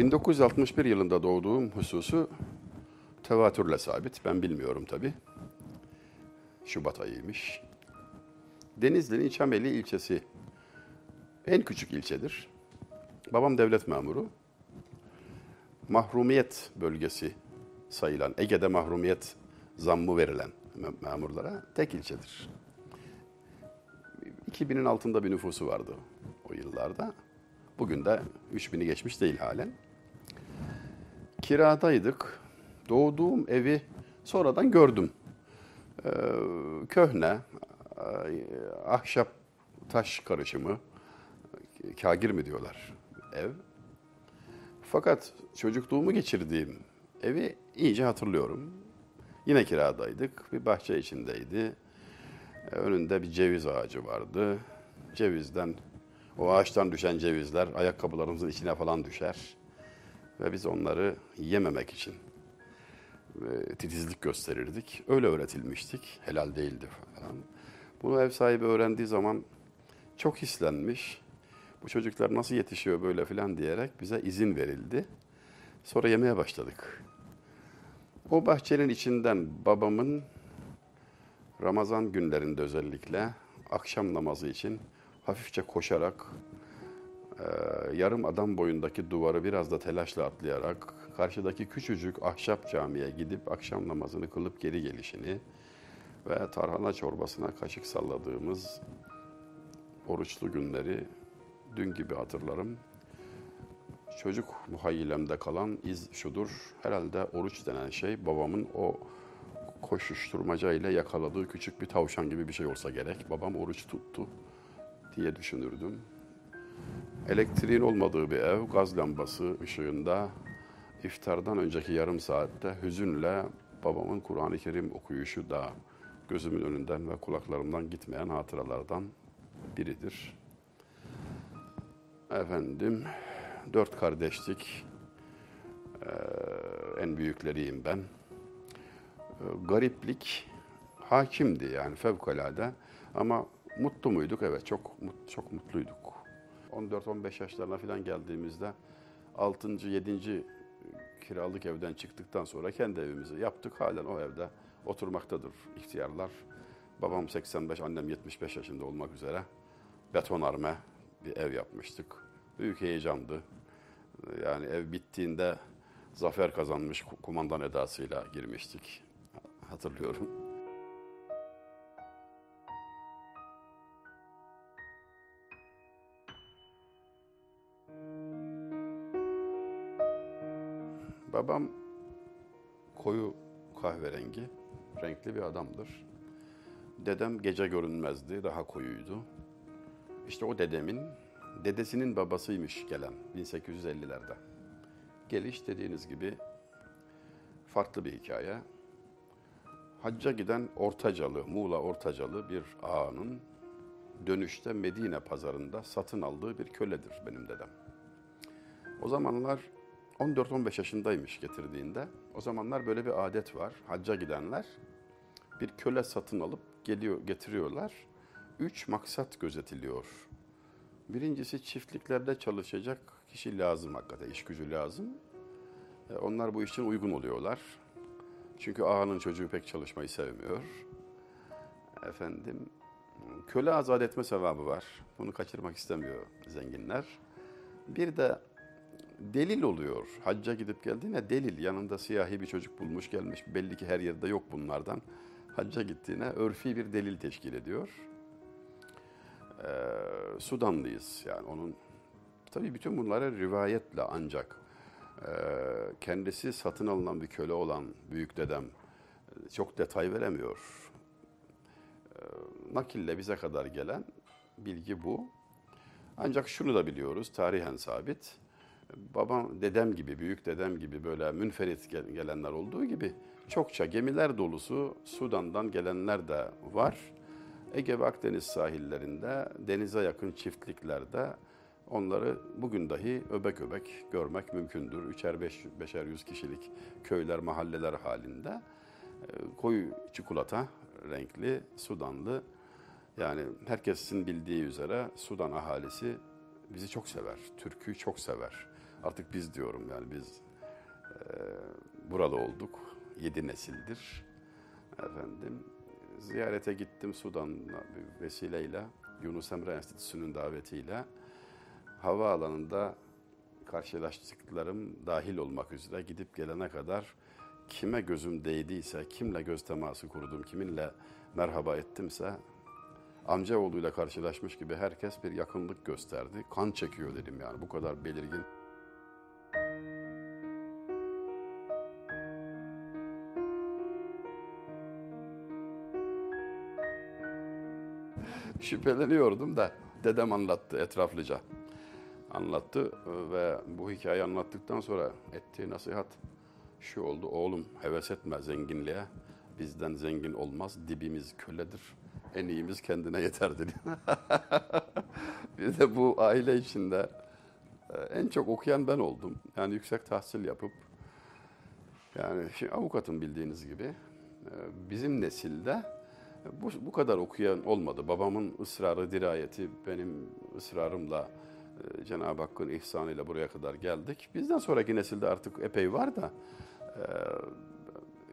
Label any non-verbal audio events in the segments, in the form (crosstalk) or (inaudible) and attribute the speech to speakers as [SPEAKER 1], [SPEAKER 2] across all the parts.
[SPEAKER 1] 1961 yılında doğduğum hususu tevatürle sabit. Ben bilmiyorum tabi. Şubat ayıymış. Denizli'nin Çameli ilçesi en küçük ilçedir. Babam devlet memuru. Mahrumiyet bölgesi sayılan, Ege'de mahrumiyet zammı verilen memurlara tek ilçedir. 2000'in altında bir nüfusu vardı o yıllarda. Bugün de 3000'i geçmiş değil halen. Kiradaydık. Doğduğum evi sonradan gördüm. Ee, köhne, ahşap taş karışımı, kagir mi diyorlar ev. Fakat çocukluğumu geçirdiğim evi iyice hatırlıyorum. Yine kiradaydık. Bir bahçe içindeydi. Önünde bir ceviz ağacı vardı. Cevizden, o ağaçtan düşen cevizler ayakkabılarımızın içine falan düşer. Ve biz onları yememek için e, titizlik gösterirdik. Öyle öğretilmiştik. Helal değildi falan. Bunu ev sahibi öğrendiği zaman çok hislenmiş. Bu çocuklar nasıl yetişiyor böyle filan diyerek bize izin verildi. Sonra yemeye başladık. O bahçenin içinden babamın Ramazan günlerinde özellikle akşam namazı için hafifçe koşarak yarım adam boyundaki duvarı biraz da telaşla atlayarak karşıdaki küçücük ahşap camiye gidip akşam namazını kılıp geri gelişini ve tarhana çorbasına kaşık salladığımız oruçlu günleri dün gibi hatırlarım. Çocuk muhayyilemde kalan iz şudur. Herhalde oruç denen şey babamın o koşuşturmaca ile yakaladığı küçük bir tavşan gibi bir şey olsa gerek. Babam oruç tuttu diye düşünürdüm. Elektriğin olmadığı bir ev, gaz lambası ışığında iftardan önceki yarım saatte hüzünle babamın Kur'an-ı Kerim okuyuşu da gözümün önünden ve kulaklarımdan gitmeyen hatıralardan biridir. Efendim, dört kardeşlik, ee, en büyükleriyim ben. Ee, gariplik hakimdi yani fevkalade ama mutlu muyduk? Evet çok çok mutluyduk. 14-15 yaşlarına falan geldiğimizde 6. 7. kiralık evden çıktıktan sonra kendi evimizi yaptık. Halen o evde oturmaktadır ihtiyarlar. Babam 85, annem 75 yaşında olmak üzere betonarme bir ev yapmıştık. Büyük heyecandı. Yani ev bittiğinde zafer kazanmış kumandan edasıyla girmiştik. Hatırlıyorum. Babam koyu kahverengi, renkli bir adamdır. Dedem gece görünmezdi, daha koyuydu. İşte o dedemin, dedesinin babasıymış gelen 1850'lerde. Geliş dediğiniz gibi farklı bir hikaye. Hacca giden Ortacalı, Muğla Ortacalı bir ağanın dönüşte Medine pazarında satın aldığı bir köledir benim dedem. O zamanlar 14-15 yaşındaymış getirdiğinde. O zamanlar böyle bir adet var. Hacca gidenler bir köle satın alıp geliyor getiriyorlar. Üç maksat gözetiliyor. Birincisi çiftliklerde çalışacak kişi lazım hakikaten, iş gücü lazım. E, onlar bu için uygun oluyorlar. Çünkü ağanın çocuğu pek çalışmayı sevmiyor. Efendim, köle azat etme sevabı var. Bunu kaçırmak istemiyor zenginler. Bir de delil oluyor. Hacca gidip geldiğine delil. Yanında siyahi bir çocuk bulmuş gelmiş. Belli ki her yerde yok bunlardan. Hacca gittiğine örfi bir delil teşkil ediyor. Ee, Sudanlıyız yani onun. Tabii bütün bunlara rivayetle ancak e, kendisi satın alınan bir köle olan büyük dedem e, çok detay veremiyor. E, nakille bize kadar gelen bilgi bu. Ancak şunu da biliyoruz, tarihen sabit babam, dedem gibi, büyük dedem gibi böyle münferit gelenler olduğu gibi çokça gemiler dolusu Sudan'dan gelenler de var. Ege ve Akdeniz sahillerinde, denize yakın çiftliklerde onları bugün dahi öbek öbek görmek mümkündür. Üçer beş, beşer yüz kişilik köyler, mahalleler halinde. Ee, koyu çikolata renkli, Sudanlı. Yani herkesin bildiği üzere Sudan ahalisi bizi çok sever, Türk'ü çok sever. Artık biz diyorum yani biz e, buralı olduk. Yedi nesildir. Efendim ziyarete gittim Sudan'la bir vesileyle Yunus Emre Enstitüsü'nün davetiyle havaalanında karşılaştıklarım dahil olmak üzere gidip gelene kadar kime gözüm değdiyse, kimle göz teması kurdum, kiminle merhaba ettimse amcaoğluyla karşılaşmış gibi herkes bir yakınlık gösterdi. Kan çekiyor dedim yani bu kadar belirgin. Şüpheleniyordum da dedem anlattı etraflıca. Anlattı ve bu hikayeyi anlattıktan sonra ettiği nasihat şu oldu. Oğlum heves etme zenginliğe. Bizden zengin olmaz. Dibimiz köledir. En iyimiz kendine yeter dedi. (laughs) bir de bu aile içinde e, en çok okuyan ben oldum. Yani yüksek tahsil yapıp yani şimdi avukatım bildiğiniz gibi. E, Bizim nesilde bu, bu kadar okuyan olmadı. Babamın ısrarı, dirayeti, benim ısrarımla e, Cenab-ı Hakk'ın ihsanıyla buraya kadar geldik. Bizden sonraki nesilde artık epey var da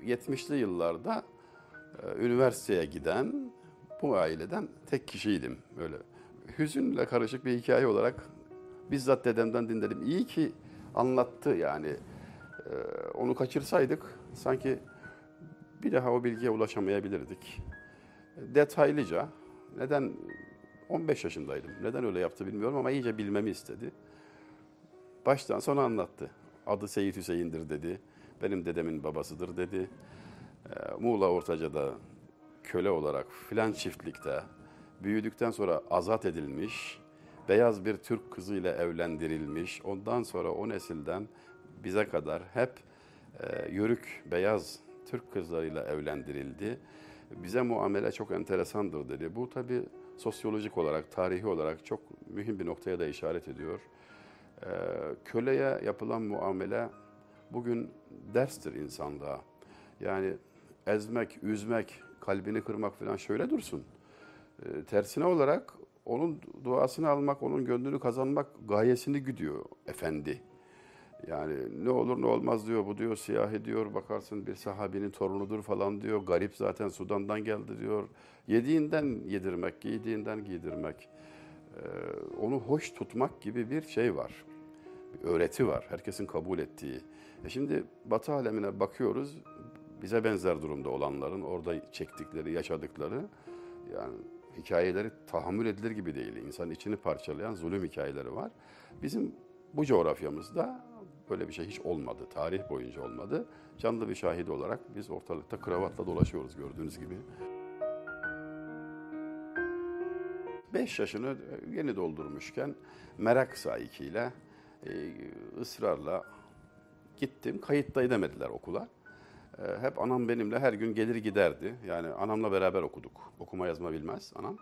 [SPEAKER 1] e, 70'li yıllarda e, üniversiteye giden bu aileden tek kişiydim. Öyle hüzünle karışık bir hikaye olarak bizzat dedemden dinledim. İyi ki anlattı yani. E, onu kaçırsaydık sanki bir daha o bilgiye ulaşamayabilirdik. Detaylıca neden 15 yaşındaydım. Neden öyle yaptı bilmiyorum ama iyice bilmemi istedi. Baştan sona anlattı. Adı Seyit Hüseyin'dir dedi. Benim dedemin babasıdır dedi. Ee, Muğla Ortaca'da köle olarak filan çiftlikte büyüdükten sonra azat edilmiş, beyaz bir Türk kızıyla evlendirilmiş. Ondan sonra o nesilden bize kadar hep e, yörük beyaz Türk kızlarıyla evlendirildi. Bize muamele çok enteresandır dedi. Bu tabii sosyolojik olarak, tarihi olarak çok mühim bir noktaya da işaret ediyor. Ee, köleye yapılan muamele bugün derstir insanlığa. Yani ezmek, üzmek, kalbini kırmak falan şöyle dursun. Ee, tersine olarak onun duasını almak, onun gönlünü kazanmak gayesini güdüyor efendi. Yani ne olur ne olmaz diyor, bu diyor siyahi diyor, bakarsın bir sahabinin torunudur falan diyor. Garip zaten Sudan'dan geldi diyor. Yediğinden yedirmek, giydiğinden giydirmek. Ee, onu hoş tutmak gibi bir şey var. Bir öğreti var, herkesin kabul ettiği. E şimdi Batı alemine bakıyoruz, bize benzer durumda olanların orada çektikleri, yaşadıkları yani hikayeleri tahammül edilir gibi değil. İnsanın içini parçalayan zulüm hikayeleri var. Bizim bu coğrafyamızda böyle bir şey hiç olmadı. Tarih boyunca olmadı. Canlı bir şahit olarak biz ortalıkta kravatla dolaşıyoruz gördüğünüz gibi. 5 yaşını yeni doldurmuşken merak sahikiyle e, ısrarla gittim. Kayıtta edemediler okula. E, hep anam benimle her gün gelir giderdi. Yani anamla beraber okuduk. Okuma yazma bilmez anam.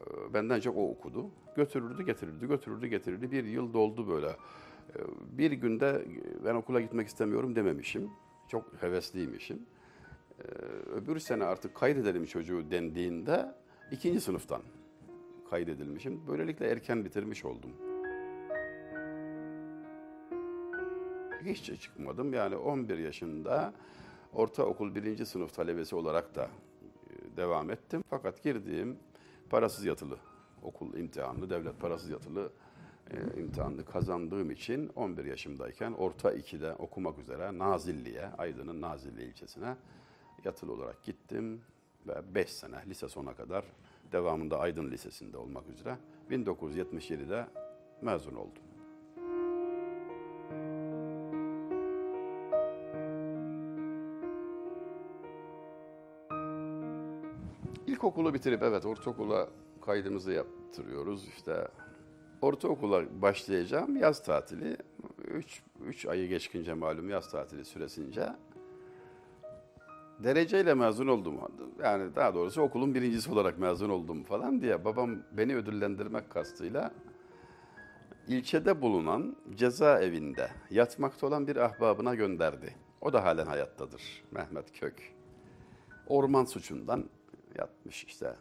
[SPEAKER 1] E, Benden çok o okudu. Götürürdü getirirdi, götürürdü getirirdi. Bir yıl doldu böyle. Bir günde ben okula gitmek istemiyorum dememişim. Çok hevesliymişim. E, Öbür sene artık kaydedelim çocuğu dendiğinde ikinci sınıftan kaydedilmişim. Böylelikle erken bitirmiş oldum. Hiç çıkmadım. Yani 11 yaşında ortaokul birinci sınıf talebesi olarak da e, devam ettim. Fakat girdiğim parasız yatılı okul imtihanını, devlet parasız yatılı e, imtihanını kazandığım için 11 yaşımdayken orta 2'de okumak üzere Nazilli'ye, Aydın'ın Nazilli ilçesine yatılı olarak gittim ve 5 sene lise sona kadar devamında Aydın Lisesi'nde olmak üzere 1977'de mezun oldum. İlkokulu bitirip evet ortaokula kaydımızı yaptırıyoruz. İşte ortaokula başlayacağım yaz tatili. 3 3 ayı geçkince malum yaz tatili süresince dereceyle mezun oldum. Yani daha doğrusu okulun birincisi olarak mezun oldum falan diye babam beni ödüllendirmek kastıyla ilçede bulunan cezaevinde yatmakta olan bir ahbabına gönderdi. O da halen hayattadır Mehmet Kök. Orman suçundan yatmış işte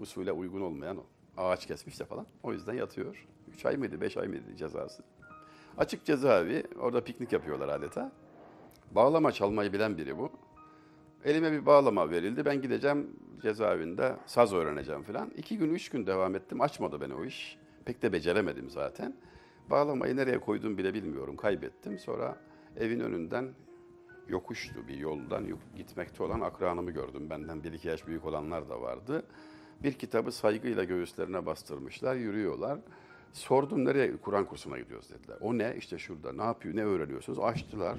[SPEAKER 1] usule uygun olmayan ağaç kesmiş de falan. O yüzden yatıyor. 3 ay mıydı, 5 ay mıydı cezası? Açık cezaevi, orada piknik yapıyorlar adeta. Bağlama çalmayı bilen biri bu. Elime bir bağlama verildi. Ben gideceğim cezaevinde saz öğreneceğim falan. İki gün, üç gün devam ettim. Açmadı beni o iş. Pek de beceremedim zaten. Bağlamayı nereye koydum bile bilmiyorum. Kaybettim. Sonra evin önünden yokuştu bir yoldan gitmekte olan akranımı gördüm. Benden bir iki yaş büyük olanlar da vardı. Bir kitabı saygıyla göğüslerine bastırmışlar, yürüyorlar. Sordum nereye? Kur'an kursuna gidiyoruz dediler. O ne? İşte şurada. Ne yapıyor? Ne öğreniyorsunuz? Açtılar.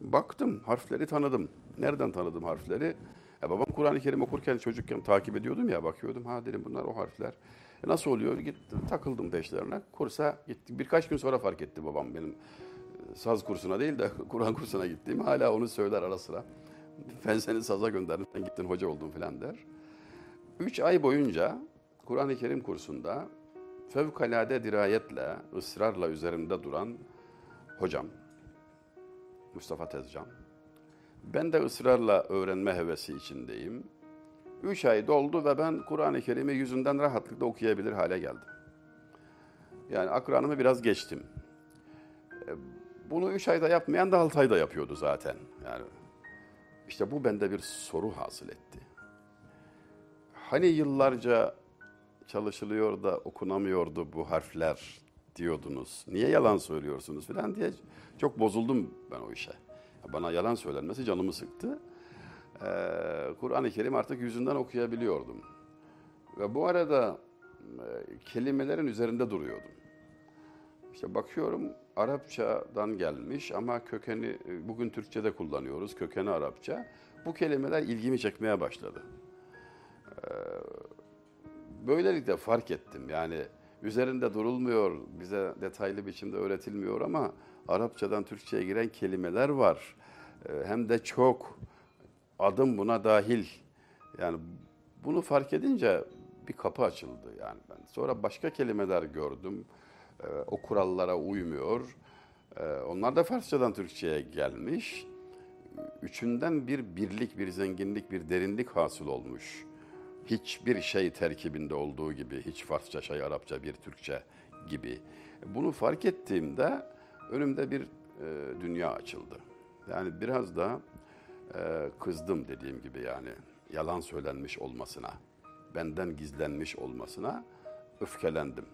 [SPEAKER 1] Baktım, harfleri tanıdım. Nereden tanıdım harfleri? Ya babam Kur'an-ı Kerim okurken çocukken takip ediyordum ya, bakıyordum. Ha dedim bunlar o harfler. E nasıl oluyor? Gittim, takıldım peşlerine. Kursa gittik. Birkaç gün sonra fark etti babam benim e, saz kursuna değil de (laughs) Kur'an kursuna gittiğim. Hala onu söyler ara sıra. Ben seni saza gönderdim, sen gittin hoca oldun falan der. Üç ay boyunca Kur'an-ı Kerim kursunda fevkalade dirayetle, ısrarla üzerimde duran hocam, Mustafa Tezcan. Ben de ısrarla öğrenme hevesi içindeyim. Üç ay doldu ve ben Kur'an-ı Kerim'i yüzünden rahatlıkla okuyabilir hale geldim. Yani akranımı biraz geçtim. E, Bunu üç ayda yapmayan da altı ayda yapıyordu zaten. Yani işte bu bende bir soru hasıl etti. Hani yıllarca çalışılıyor da okunamıyordu bu harfler diyordunuz. Niye yalan söylüyorsunuz falan diye çok bozuldum ben o işe. Bana yalan söylenmesi canımı sıktı. Ee, Kur'an-ı Kerim artık yüzünden okuyabiliyordum. Ve bu arada e, kelimelerin üzerinde duruyordum. İşte bakıyorum Arapçadan gelmiş ama kökeni e, bugün Türkçe'de kullanıyoruz. Kökeni Arapça. Bu kelimeler ilgimi çekmeye başladı. Böylelikle fark ettim. Yani üzerinde durulmuyor, bize detaylı biçimde öğretilmiyor ama Arapçadan Türkçe'ye giren kelimeler var. Ee, Hem de çok. Adım buna dahil. Yani bunu fark edince bir kapı açıldı yani ben. Sonra başka kelimeler gördüm. Ee, O kurallara uymuyor. Ee, Onlar da Farsçadan Türkçe'ye gelmiş. Üçünden bir birlik, bir zenginlik, bir derinlik hasıl olmuş hiçbir şey terkibinde olduğu gibi, hiç Farsça, şey Arapça, bir Türkçe gibi. Bunu fark ettiğimde önümde bir e, dünya açıldı. Yani biraz da e, kızdım dediğim gibi yani yalan söylenmiş olmasına, benden gizlenmiş olmasına öfkelendim.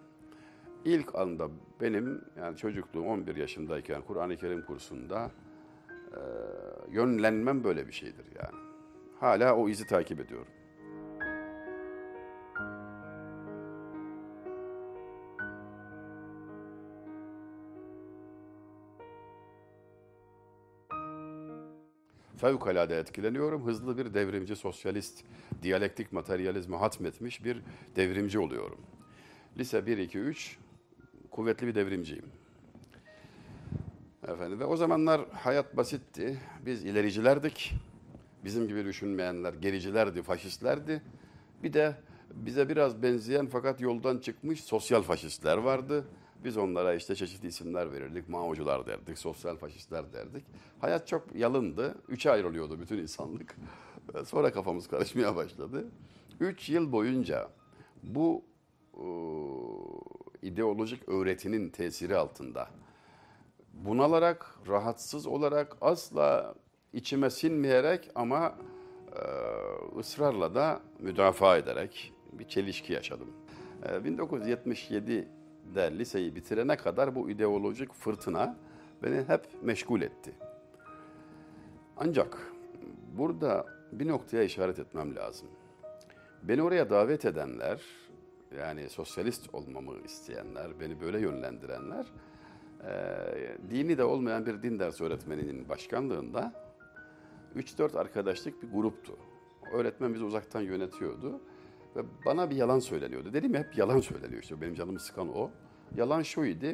[SPEAKER 1] İlk anda benim yani çocukluğum 11 yaşındayken Kur'an-ı Kerim kursunda e, yönlenmem böyle bir şeydir yani. Hala o izi takip ediyorum. Fevkalade etkileniyorum. Hızlı bir devrimci, sosyalist, diyalektik materyalizmi hatmetmiş bir devrimci oluyorum. Lise 1, 2, 3 kuvvetli bir devrimciyim. Efendim ve o zamanlar hayat basitti. Biz ilericilerdik. Bizim gibi düşünmeyenler gericilerdi, faşistlerdi. Bir de bize biraz benzeyen fakat yoldan çıkmış sosyal faşistler vardı. Biz onlara işte çeşitli isimler verirdik. Maocular derdik, sosyal faşistler derdik. Hayat çok yalındı. Üçe ayrılıyordu bütün insanlık. (laughs) Sonra kafamız karışmaya başladı. Üç yıl boyunca bu e, ideolojik öğretinin tesiri altında bunalarak, rahatsız olarak, asla içime sinmeyerek ama e, ısrarla da müdafaa ederek bir çelişki yaşadım. E, 1977'de liseyi bitirene kadar bu ideolojik fırtına beni hep meşgul etti. Ancak burada bir noktaya işaret etmem lazım. Beni oraya davet edenler, yani sosyalist olmamı isteyenler, beni böyle yönlendirenler, e, dini de olmayan bir din dersi öğretmeninin başkanlığında 3-4 arkadaşlık bir gruptu. Öğretmen bizi uzaktan yönetiyordu ve bana bir yalan söyleniyordu. Dedim ya hep yalan söyleniyor işte benim canımı sıkan o. Yalan şuydu,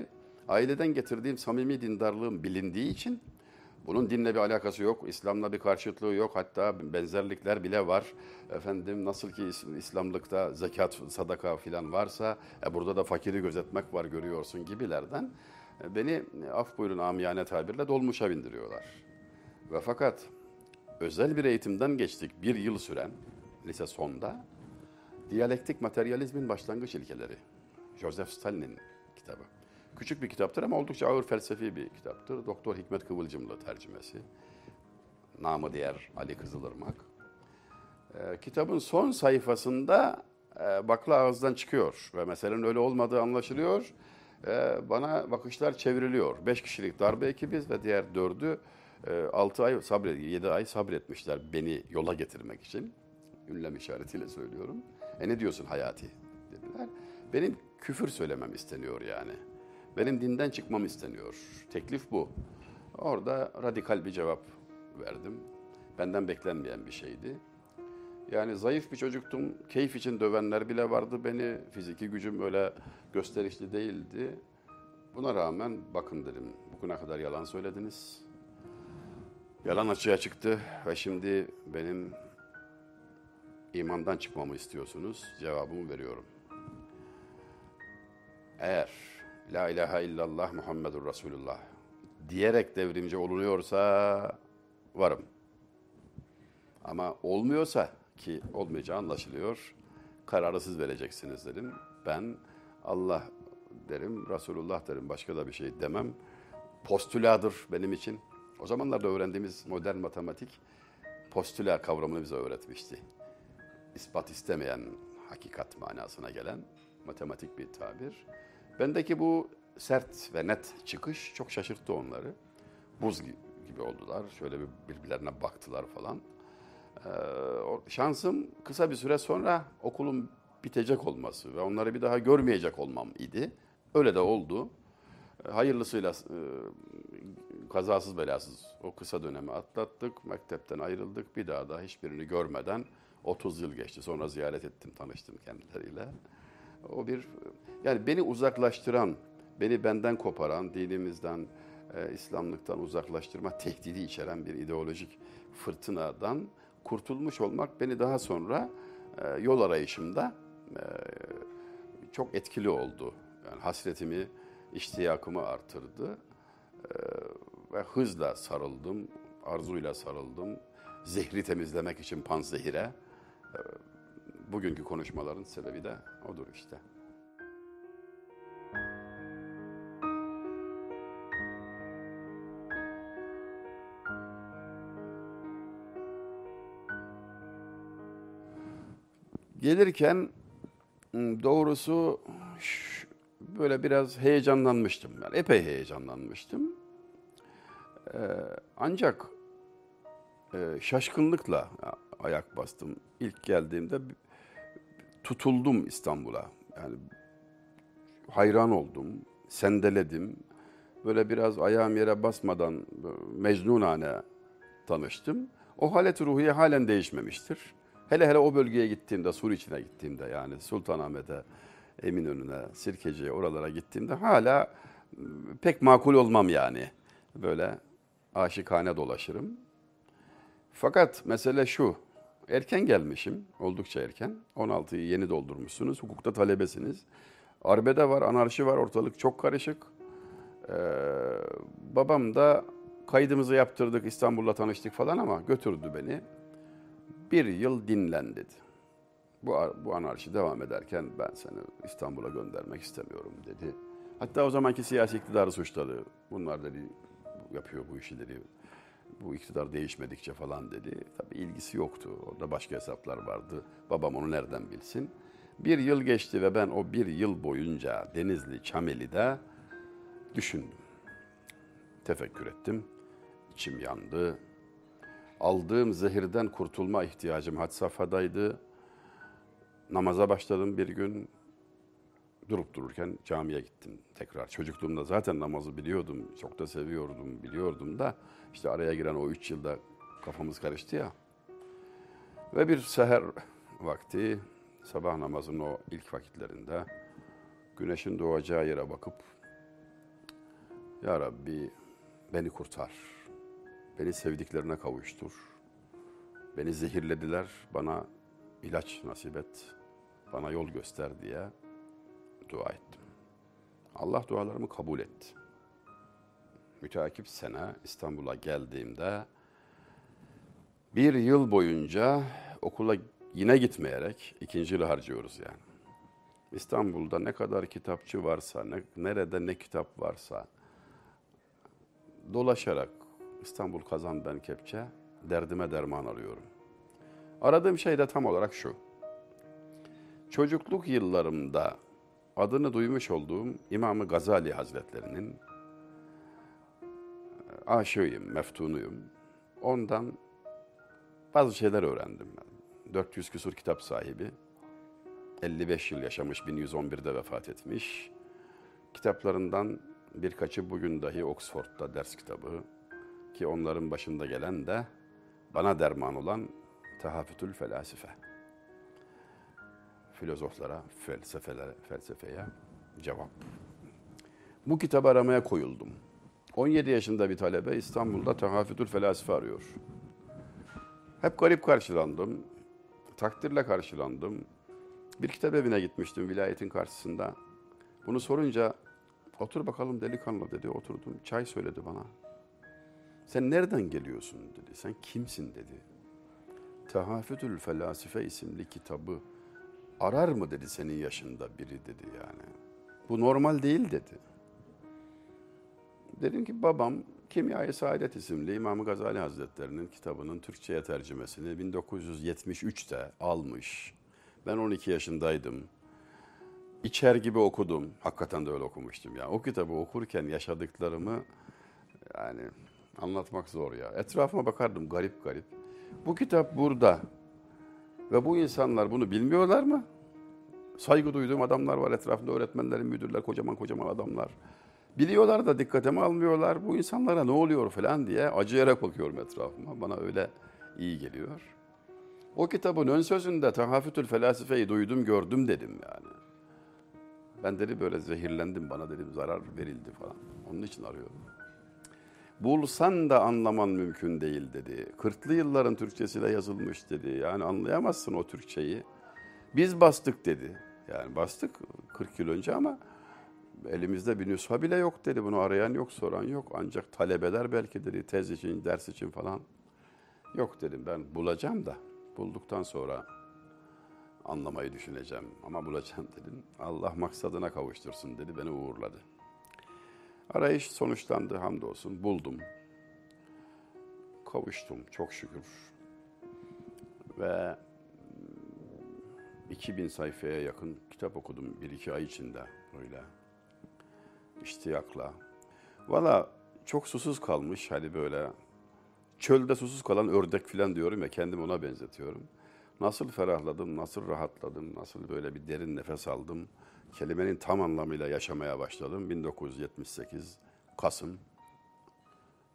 [SPEAKER 1] aileden getirdiğim samimi dindarlığım bilindiği için bunun dinle bir alakası yok, İslam'la bir karşıtlığı yok. Hatta benzerlikler bile var. Efendim nasıl ki İs- İslamlıkta zekat, sadaka filan varsa e, burada da fakiri gözetmek var görüyorsun gibilerden. e, Beni e, af buyurun amiyane tabirle dolmuşa bindiriyorlar. Ve fakat özel bir eğitimden geçtik bir yıl süren lise sonda. Diyalektik materyalizmin başlangıç ilkeleri. Joseph Stalin'in kitabı. Küçük bir kitaptır ama oldukça ağır felsefi bir kitaptır. Doktor Hikmet Kıvılcımlı tercümesi. Namı diğer Ali Kızılırmak. Ee, kitabın son sayfasında e, bakla ağızdan çıkıyor ve meselenin öyle olmadığı anlaşılıyor. Ee, bana bakışlar çevriliyor. Beş kişilik darbe ekibiz ve diğer dördü e, altı ay sabret, yedi ay sabretmişler beni yola getirmek için. Ünlem işaretiyle söylüyorum. E ne diyorsun Hayati dediler. Benim küfür söylemem isteniyor yani. Benim dinden çıkmam isteniyor. Teklif bu. Orada radikal bir cevap verdim. Benden beklenmeyen bir şeydi. Yani zayıf bir çocuktum. Keyif için dövenler bile vardı beni. Fiziki gücüm öyle gösterişli değildi. Buna rağmen bakın dedim. Bugüne kadar yalan söylediniz. Yalan açığa çıktı ve şimdi benim imandan çıkmamı istiyorsunuz. Cevabımı veriyorum. Eğer La ilahe illallah Muhammedur Resulullah diyerek devrimci olunuyorsa varım. Ama olmuyorsa ki olmayacağı anlaşılıyor. Kararı siz vereceksiniz dedim. Ben Allah derim, Resulullah derim. Başka da bir şey demem. Postüladır benim için. O zamanlarda öğrendiğimiz modern matematik postüla kavramını bize öğretmişti. İspat istemeyen hakikat manasına gelen matematik bir tabir. Bendeki bu sert ve net çıkış çok şaşırttı onları. Buz gibi oldular. Şöyle bir birbirlerine baktılar falan. Ee, şansım kısa bir süre sonra okulun bitecek olması ve onları bir daha görmeyecek olmam idi. Öyle de oldu. Ee, hayırlısıyla e, kazasız belasız o kısa dönemi atlattık. Mektepten ayrıldık. Bir daha da hiçbirini görmeden 30 yıl geçti. Sonra ziyaret ettim, tanıştım kendileriyle. O bir yani beni uzaklaştıran, beni benden koparan, dinimizden, e, İslamlıktan uzaklaştırma tehdidi içeren bir ideolojik fırtınadan kurtulmuş olmak beni daha sonra e, yol arayışımda e, çok etkili oldu. Yani hasretimi, iştiyakımı artırdı e, ve hızla sarıldım, arzuyla sarıldım. Zehri temizlemek için panzehire. Bugünkü konuşmaların sebebi de odur işte. Gelirken doğrusu böyle biraz heyecanlanmıştım. Yani epey heyecanlanmıştım. Ee, ancak e, şaşkınlıkla ayak bastım. İlk geldiğimde tutuldum İstanbul'a. Yani hayran oldum, sendeledim. Böyle biraz ayağım yere basmadan mecnunane tanıştım. O halet ruhiye halen değişmemiştir. Hele hele o bölgeye gittiğimde, Sur içine gittiğimde yani Sultanahmet'e, Eminönü'ne, Sirkeci'ye oralara gittiğimde hala pek makul olmam yani. Böyle aşıkane dolaşırım. Fakat mesele şu, erken gelmişim, oldukça erken. 16'yı yeni doldurmuşsunuz, hukukta talebesiniz. Arbede var, anarşi var, ortalık çok karışık. Ee, babam da kaydımızı yaptırdık, İstanbul'la tanıştık falan ama götürdü beni bir yıl dinlen dedi. Bu, bu anarşi devam ederken ben seni İstanbul'a göndermek istemiyorum dedi. Hatta o zamanki siyasi iktidarı suçladı. Bunlar dedi yapıyor bu işi dedi. Bu iktidar değişmedikçe falan dedi. Tabii ilgisi yoktu. Orada başka hesaplar vardı. Babam onu nereden bilsin. Bir yıl geçti ve ben o bir yıl boyunca Denizli, Çameli'de düşündüm. Tefekkür ettim. İçim yandı aldığım zehirden kurtulma ihtiyacım had safhadaydı. Namaza başladım bir gün. Durup dururken camiye gittim tekrar. Çocukluğumda zaten namazı biliyordum. Çok da seviyordum, biliyordum da. işte araya giren o üç yılda kafamız karıştı ya. Ve bir seher vakti, sabah namazının o ilk vakitlerinde güneşin doğacağı yere bakıp Ya Rabbi beni kurtar Beni sevdiklerine kavuştur. Beni zehirlediler, bana ilaç nasip et, bana yol göster diye dua ettim. Allah dualarımı kabul etti. Müteakip sene İstanbul'a geldiğimde bir yıl boyunca okula yine gitmeyerek ikinci yılı harcıyoruz yani. İstanbul'da ne kadar kitapçı varsa, ne, nerede ne kitap varsa dolaşarak İstanbul kazan ben kepçe derdime derman arıyorum. Aradığım şey de tam olarak şu. Çocukluk yıllarımda adını duymuş olduğum İmam-ı Gazali Hazretlerinin aşığıyım, meftunuyum. Ondan bazı şeyler öğrendim. 400 küsur kitap sahibi. 55 yıl yaşamış, 1111'de vefat etmiş. Kitaplarından birkaçı bugün dahi Oxford'da ders kitabı. Ki onların başında gelen de bana derman olan Tehafütül Felasife. Filozoflara, felsefelere, felsefeye cevap. Bu kitabı aramaya koyuldum. 17 yaşında bir talebe İstanbul'da Tehafütül Felasife arıyor. Hep garip karşılandım. Takdirle karşılandım. Bir kitap evine gitmiştim vilayetin karşısında. Bunu sorunca otur bakalım delikanlı dedi. Oturdum. Çay söyledi bana. Sen nereden geliyorsun dedi. Sen kimsin dedi. Tehafütül Felasife isimli kitabı arar mı dedi senin yaşında biri dedi yani. Bu normal değil dedi. Dedim ki babam Kimya-i Saadet isimli İmam Gazali Hazretleri'nin kitabının Türkçe'ye tercümesini 1973'te almış. Ben 12 yaşındaydım. İçer gibi okudum. Hakikaten de öyle okumuştum ya. O kitabı okurken yaşadıklarımı yani anlatmak zor ya. Etrafıma bakardım garip garip. Bu kitap burada. Ve bu insanlar bunu bilmiyorlar mı? Saygı duyduğum adamlar var etrafında öğretmenlerin, müdürler, kocaman kocaman adamlar. Biliyorlar da dikkatimi almıyorlar. Bu insanlara ne oluyor falan diye acıyarak bakıyorum etrafıma. Bana öyle iyi geliyor. O kitabın ön sözünde Tahafütül Felasife'yi duydum, gördüm dedim yani. Ben dedi böyle zehirlendim, bana dedim zarar verildi falan. Onun için arıyorum. Bulsan da anlaman mümkün değil dedi. Kırklı yılların Türkçesiyle yazılmış dedi. Yani anlayamazsın o Türkçeyi. Biz bastık dedi. Yani bastık 40 yıl önce ama elimizde bir nüsha bile yok dedi. Bunu arayan yok, soran yok. Ancak talebeler belki dedi tez için, ders için falan. Yok dedim ben bulacağım da bulduktan sonra anlamayı düşüneceğim. Ama bulacağım dedim. Allah maksadına kavuştursun dedi. Beni uğurladı. Arayış sonuçlandı hamdolsun. Buldum. Kavuştum çok şükür. Ve 2000 sayfaya yakın kitap okudum bir iki ay içinde öyle iştiyakla. Valla çok susuz kalmış hani böyle çölde susuz kalan ördek falan diyorum ya kendimi ona benzetiyorum. Nasıl ferahladım, nasıl rahatladım, nasıl böyle bir derin nefes aldım. Kelimenin tam anlamıyla yaşamaya başladım. 1978 Kasım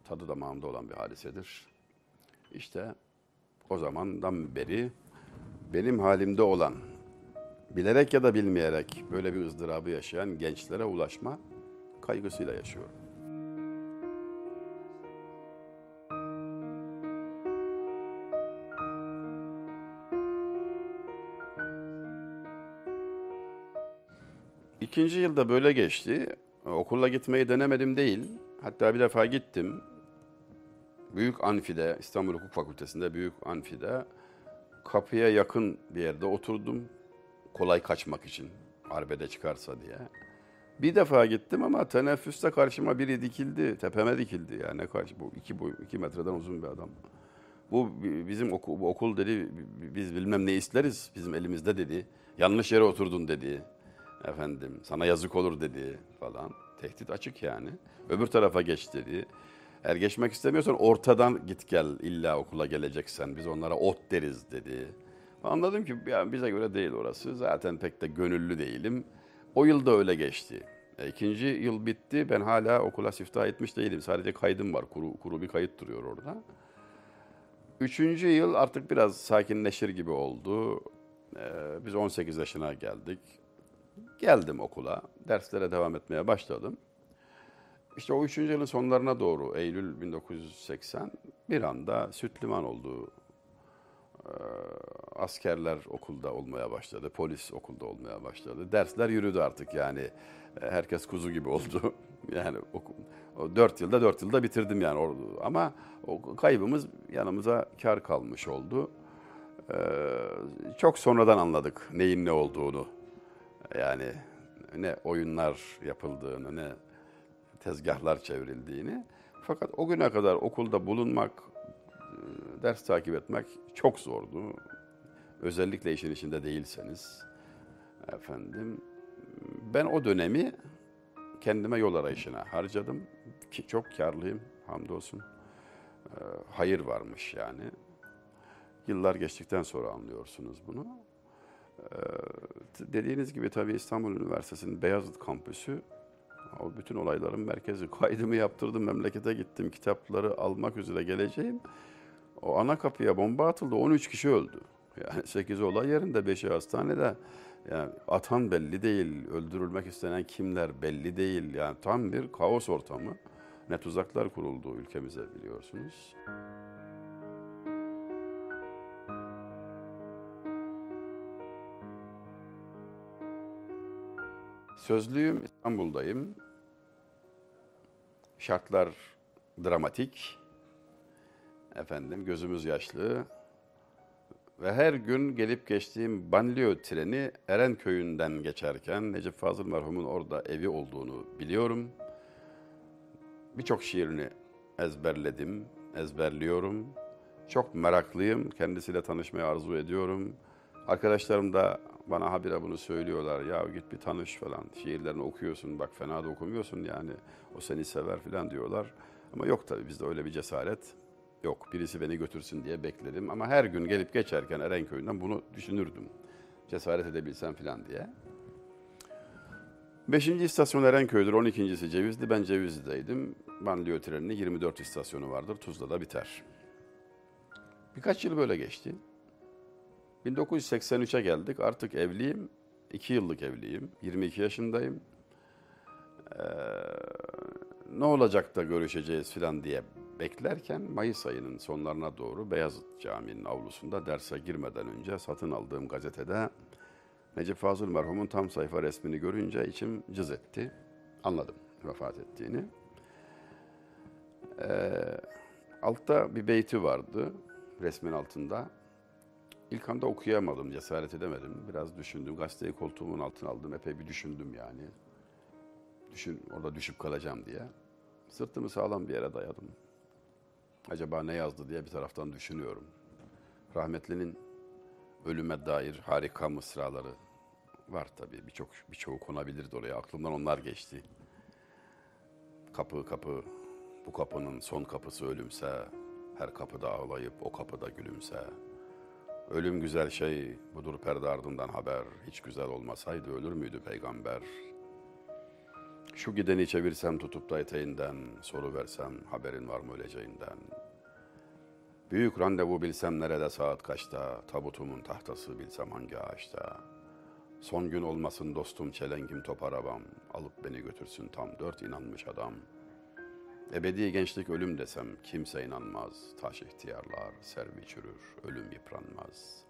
[SPEAKER 1] tadı damağımda olan bir hadisedir. İşte o zamandan beri benim halimde olan, bilerek ya da bilmeyerek böyle bir ızdırabı yaşayan gençlere ulaşma kaygısıyla yaşıyorum. İkinci yılda böyle geçti. Okula gitmeyi denemedim değil. Hatta bir defa gittim. Büyük Anfi'de, İstanbul Hukuk Fakültesi'nde Büyük Anfi'de kapıya yakın bir yerde oturdum. Kolay kaçmak için, arbede çıkarsa diye. Bir defa gittim ama teneffüste karşıma biri dikildi, tepeme dikildi yani karşı bu iki boy, iki metreden uzun bir adam. Bu bizim okul, bu okul dedi, biz bilmem ne isteriz, bizim elimizde dedi. Yanlış yere oturdun dedi. Efendim, sana yazık olur dedi falan. Tehdit açık yani. Öbür tarafa geç dedi. Eğer geçmek istemiyorsan ortadan git gel illa okula geleceksen biz onlara ot deriz dedi. Anladım ki yani bize göre değil orası. Zaten pek de gönüllü değilim. O yıl da öyle geçti. E, ikinci yıl bitti. Ben hala okula siftah etmiş değilim. Sadece kaydım var. Kuru, kuru bir kayıt duruyor orada. Üçüncü yıl artık biraz sakinleşir gibi oldu. Ee, biz 18 yaşına geldik. Geldim okula. Derslere devam etmeye başladım. İşte o üçüncü yılın sonlarına doğru Eylül 1980 bir anda süt liman oldu. Ee, askerler okulda olmaya başladı, polis okulda olmaya başladı. Dersler yürüdü artık yani. Herkes kuzu gibi oldu. (laughs) yani o, o dört yılda dört yılda bitirdim yani. Ama o kaybımız yanımıza kar kalmış oldu. Ee, çok sonradan anladık neyin ne olduğunu. Yani ne oyunlar yapıldığını ne tezgahlar çevrildiğini. Fakat o güne kadar okulda bulunmak, e, ders takip etmek çok zordu. Özellikle işin içinde değilseniz. Efendim, ben o dönemi kendime yol arayışına harcadım. Ki çok karlıyım hamdolsun. Ee, hayır varmış yani. Yıllar geçtikten sonra anlıyorsunuz bunu. Ee, dediğiniz gibi tabii İstanbul Üniversitesi'nin Beyazıt kampüsü o bütün olayların merkezi. (laughs) Kaydımı yaptırdım, memlekete gittim. Kitapları almak üzere geleceğim. O ana kapıya bomba atıldı. 13 kişi öldü. Yani (laughs) 8 olay yerinde, 5'i hastanede. Yani atan belli değil, öldürülmek istenen kimler belli değil. Yani tam bir kaos ortamı. Ne tuzaklar kuruldu ülkemize biliyorsunuz. Sözlüğüm İstanbul'dayım. Şartlar dramatik. Efendim gözümüz yaşlı. Ve her gün gelip geçtiğim banliyö treni Erenköy'ünden geçerken Necip Fazıl merhumun orada evi olduğunu biliyorum. Birçok şiirini ezberledim, ezberliyorum. Çok meraklıyım, kendisiyle tanışmayı arzu ediyorum. Arkadaşlarım da bana habire bunu söylüyorlar. Ya git bir tanış falan. Şiirlerini okuyorsun. Bak fena da okumuyorsun yani. O seni sever falan diyorlar. Ama yok tabii bizde öyle bir cesaret yok. Birisi beni götürsün diye bekledim. Ama her gün gelip geçerken Erenköy'den bunu düşünürdüm. Cesaret edebilsem falan diye. Beşinci istasyon Erenköy'dür. 12.si Cevizli. Ben Cevizli'deydim. Banliyö treninin 24 istasyonu vardır. Tuzla'da biter. Birkaç yıl böyle geçti. 1983'e geldik. Artık evliyim. 2 yıllık evliyim. 22 yaşındayım. Ee, ne olacak da görüşeceğiz filan diye beklerken Mayıs ayının sonlarına doğru Beyazıt Camii'nin avlusunda derse girmeden önce satın aldığım gazetede Necip Fazıl merhumun tam sayfa resmini görünce içim cız etti. Anladım vefat ettiğini. Ee, altta bir beyti vardı resmin altında. İlk anda okuyamadım, cesaret edemedim. Biraz düşündüm, gazeteyi koltuğumun altına aldım. Epey bir düşündüm yani. Düşün, orada düşüp kalacağım diye. Sırtımı sağlam bir yere dayadım. Acaba ne yazdı diye bir taraftan düşünüyorum. Rahmetlinin ölüme dair harika mısraları var tabii. Birçok birçoğu konabilirdi oraya. Aklımdan onlar geçti. Kapı kapı, bu kapının son kapısı ölümse, her kapıda ağlayıp o kapıda gülümse. Ölüm güzel şey, budur perde ardından haber. Hiç güzel olmasaydı ölür müydü peygamber? Şu gideni çevirsem tutup da eteğinden, soru versem haberin var mı öleceğinden. Büyük randevu bilsem nerede saat kaçta, tabutumun tahtası bilsem hangi ağaçta. Son gün olmasın dostum çelengim top arabam, alıp beni götürsün tam dört inanmış adam. Ebedi gençlik ölüm desem kimse inanmaz, taş ihtiyarlar, servi çürür, ölüm yıpranmaz.''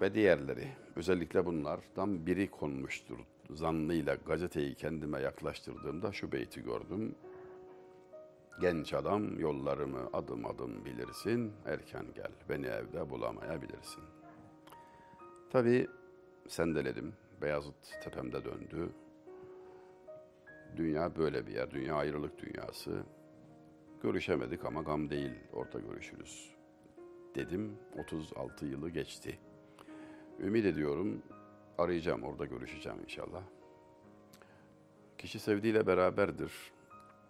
[SPEAKER 1] ve diğerleri. Özellikle bunlardan biri konmuştur zannıyla gazeteyi kendime yaklaştırdığımda şu beyti gördüm. Genç adam yollarımı adım adım bilirsin, erken gel, beni evde bulamayabilirsin. Tabii sendeledim, Beyazıt tepemde döndü. Dünya böyle bir yer, dünya ayrılık dünyası. Görüşemedik ama gam değil, orada görüşürüz. Dedim, 36 yılı geçti. Ümit ediyorum arayacağım, orada görüşeceğim inşallah. Kişi sevdiğiyle beraberdir.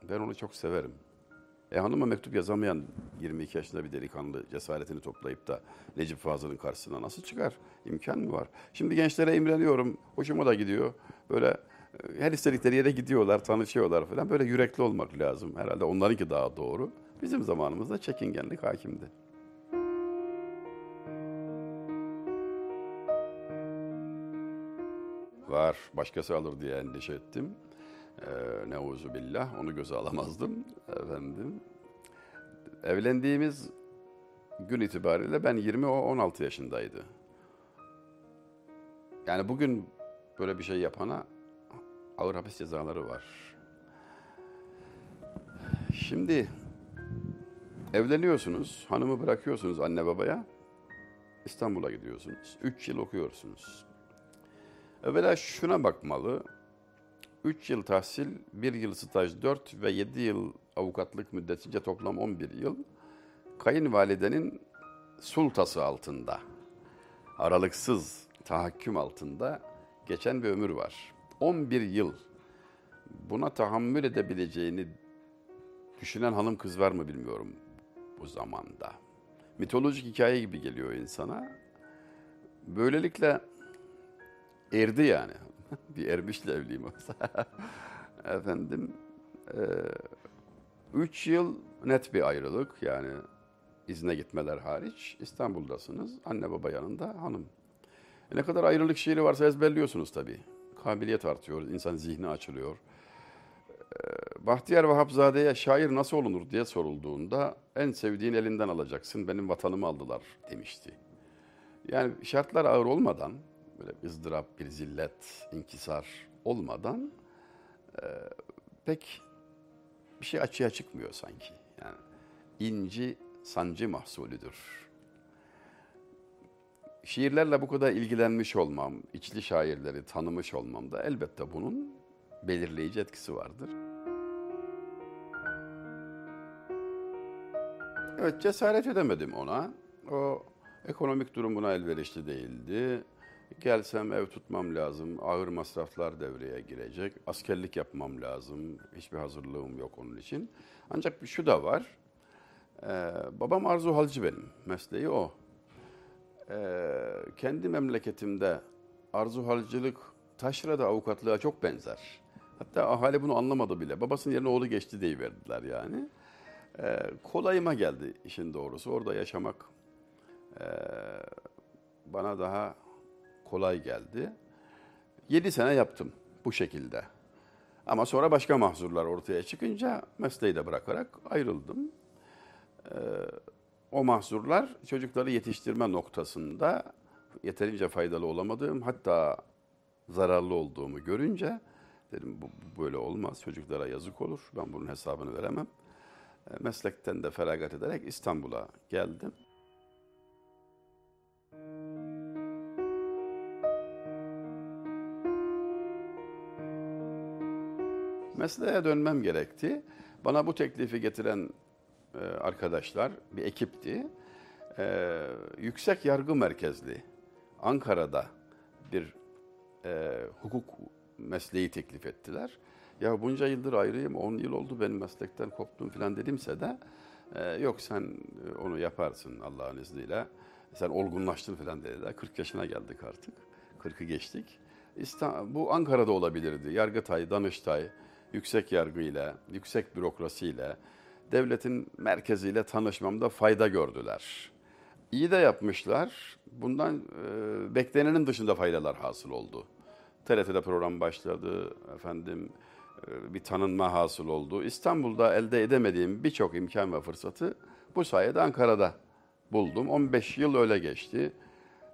[SPEAKER 1] Ben onu çok severim. E hanıma mektup yazamayan 22 yaşında bir delikanlı cesaretini toplayıp da Necip Fazıl'ın karşısına nasıl çıkar? İmkan mı var? Şimdi gençlere imreniyorum. Hoşuma da gidiyor. Böyle her istedikleri yere gidiyorlar, tanışıyorlar falan. Böyle yürekli olmak lazım. Herhalde onlarınki daha doğru. Bizim zamanımızda çekingenlik hakimdi. var, başkası alır diye endişe ettim. Ee, Neuzu billah, onu göze alamazdım efendim. Evlendiğimiz gün itibariyle ben 20 o 16 yaşındaydı. Yani bugün böyle bir şey yapana ağır hapis cezaları var. Şimdi evleniyorsunuz, hanımı bırakıyorsunuz anne babaya. İstanbul'a gidiyorsunuz. 3 yıl okuyorsunuz. Evvela şuna bakmalı. 3 yıl tahsil, 1 yıl staj 4 ve 7 yıl avukatlık müddetince toplam 11 yıl kayınvalidenin sultası altında, aralıksız tahakküm altında geçen bir ömür var. 11 yıl buna tahammül edebileceğini düşünen hanım kız var mı bilmiyorum bu zamanda. Mitolojik hikaye gibi geliyor insana. Böylelikle erdi yani. (laughs) bir ermişle evliyim olsa. (laughs) Efendim, e, üç yıl net bir ayrılık yani izne gitmeler hariç İstanbul'dasınız. Anne baba yanında hanım. E ne kadar ayrılık şiiri varsa ezberliyorsunuz tabii. Kabiliyet artıyor, insan zihni açılıyor. E, Bahtiyar Vahapzade'ye şair nasıl olunur diye sorulduğunda en sevdiğin elinden alacaksın, benim vatanımı aldılar demişti. Yani şartlar ağır olmadan, böyle ızdırap, bir zillet, inkisar olmadan e, pek bir şey açığa çıkmıyor sanki. Yani inci sancı mahsulüdür. Şiirlerle bu kadar ilgilenmiş olmam, içli şairleri tanımış olmam da elbette bunun belirleyici etkisi vardır. Evet cesaret edemedim ona. O ekonomik durumuna elverişli değildi. Gelsem ev tutmam lazım, ağır masraflar devreye girecek, askerlik yapmam lazım, hiçbir hazırlığım yok onun için. Ancak şu da var, ee, babam Arzu Halcı benim, mesleği o. Ee, kendi memleketimde Arzu Halcılık taşrada avukatlığa çok benzer. Hatta ahali bunu anlamadı bile. Babasının yerine oğlu geçti verdiler yani. Ee, kolayıma geldi işin doğrusu. Orada yaşamak e, bana daha kolay geldi. Yedi sene yaptım bu şekilde. Ama sonra başka mahzurlar ortaya çıkınca mesleği de bırakarak ayrıldım. Ee, o mahzurlar çocukları yetiştirme noktasında yeterince faydalı olamadığım hatta zararlı olduğumu görünce dedim bu, bu böyle olmaz çocuklara yazık olur ben bunun hesabını veremem. Ee, meslekten de feragat ederek İstanbul'a geldim. Mesleğe dönmem gerekti. Bana bu teklifi getiren e, arkadaşlar bir ekipti. E, yüksek yargı merkezli Ankara'da bir e, hukuk mesleği teklif ettiler. Ya bunca yıldır ayrıyım, 10 yıl oldu benim meslekten koptum falan dedimse de e, yok sen onu yaparsın Allah'ın izniyle. Sen olgunlaştın falan dediler. 40 yaşına geldik artık. 40'ı geçtik. İstanbul, bu Ankara'da olabilirdi. Yargıtay, Danıştay, yüksek yargıyla, yüksek bürokrasiyle, devletin merkeziyle tanışmamda fayda gördüler. İyi de yapmışlar. Bundan e, beklenenin dışında faydalar hasıl oldu. TRT'de program başladı, efendim e, bir tanınma hasıl oldu. İstanbul'da elde edemediğim birçok imkan ve fırsatı bu sayede Ankara'da buldum. 15 yıl öyle geçti.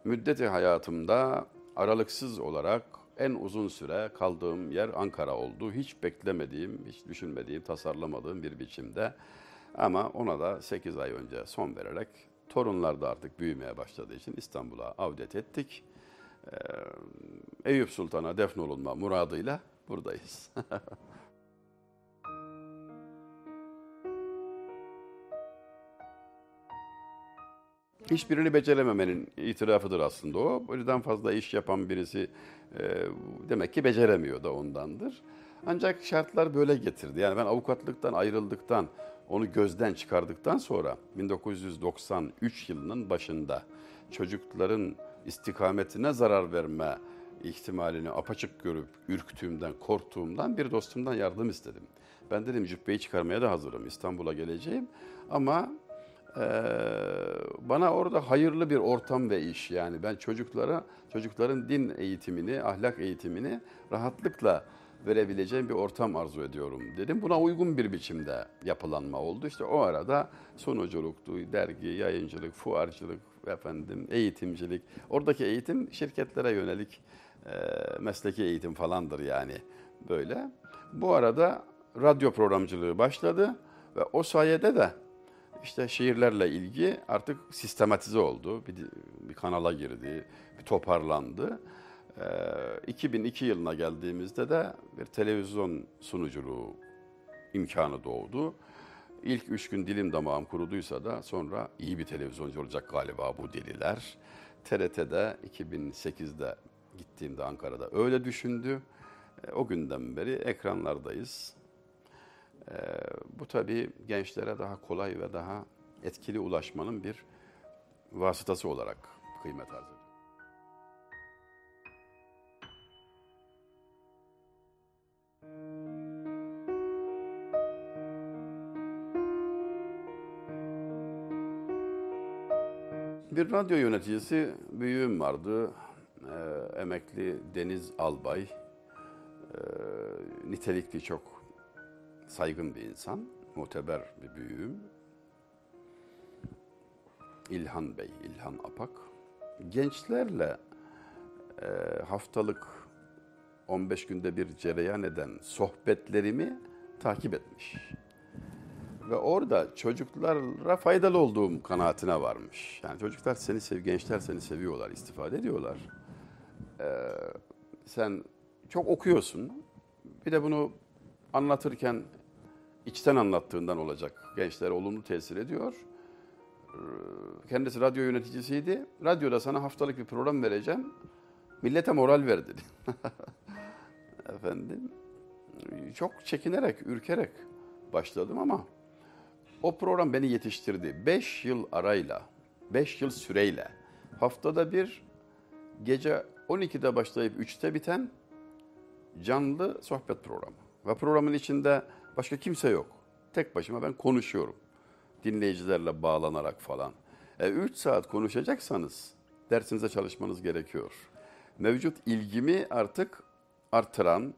[SPEAKER 1] Müddeti hayatımda aralıksız olarak en uzun süre kaldığım yer Ankara oldu. Hiç beklemediğim, hiç düşünmediğim, tasarlamadığım bir biçimde. Ama ona da 8 ay önce son vererek torunlar da artık büyümeye başladığı için İstanbul'a avdet ettik. Ee, Eyüp Sultan'a defnolunma muradıyla buradayız. (laughs) Hiçbirini becerememenin itirafıdır aslında o. Yüzden fazla iş yapan birisi e, demek ki beceremiyor da ondandır. Ancak şartlar böyle getirdi. Yani ben avukatlıktan ayrıldıktan, onu gözden çıkardıktan sonra 1993 yılının başında çocukların istikametine zarar verme ihtimalini apaçık görüp ürktüğümden, korktuğumdan bir dostumdan yardım istedim. Ben dedim cübbeyi çıkarmaya da hazırım, İstanbul'a geleceğim ama bana orada hayırlı bir ortam ve iş yani ben çocuklara çocukların din eğitimini, ahlak eğitimini rahatlıkla verebileceğim bir ortam arzu ediyorum dedim. Buna uygun bir biçimde yapılanma oldu. İşte o arada sunuculuktu, dergi, yayıncılık, fuarcılık, efendim eğitimcilik. Oradaki eğitim şirketlere yönelik e, mesleki eğitim falandır yani böyle. Bu arada radyo programcılığı başladı ve o sayede de işte şiirlerle ilgi artık sistematize oldu. Bir, bir kanala girdi, bir toparlandı. Ee, 2002 yılına geldiğimizde de bir televizyon sunuculuğu imkanı doğdu. İlk üç gün dilim damağım kuruduysa da sonra iyi bir televizyoncu olacak galiba bu deliler. TRT'de 2008'de gittiğimde Ankara'da öyle düşündü. E, o günden beri ekranlardayız. E, bu tabii gençlere daha kolay ve daha etkili ulaşmanın bir vasıtası olarak kıymet arz ediyor. Bir radyo yöneticisi büyüğüm vardı. Ee, emekli Deniz Albay. Ee, nitelikli çok saygın bir insan. Muteber bir büyüğüm. İlhan Bey, İlhan Apak. Gençlerle e, haftalık 15 günde bir cereyan eden sohbetlerimi takip etmiş. Ve orada çocuklara faydalı olduğum kanaatine varmış. Yani çocuklar seni sev, gençler seni seviyorlar, istifade ediyorlar. Ee, sen çok okuyorsun. Bir de bunu anlatırken içten anlattığından olacak. Gençlere olumlu tesir ediyor. Ee, kendisi radyo yöneticisiydi. Radyoda sana haftalık bir program vereceğim. Millete moral ver dedi. (laughs) Efendim, çok çekinerek, ürkerek başladım ama o program beni yetiştirdi. Beş yıl arayla, beş yıl süreyle haftada bir gece 12'de başlayıp 3'te biten canlı sohbet programı. Ve programın içinde başka kimse yok. Tek başıma ben konuşuyorum. Dinleyicilerle bağlanarak falan. 3 e, saat konuşacaksanız dersinize çalışmanız gerekiyor. Mevcut ilgimi artık artıran,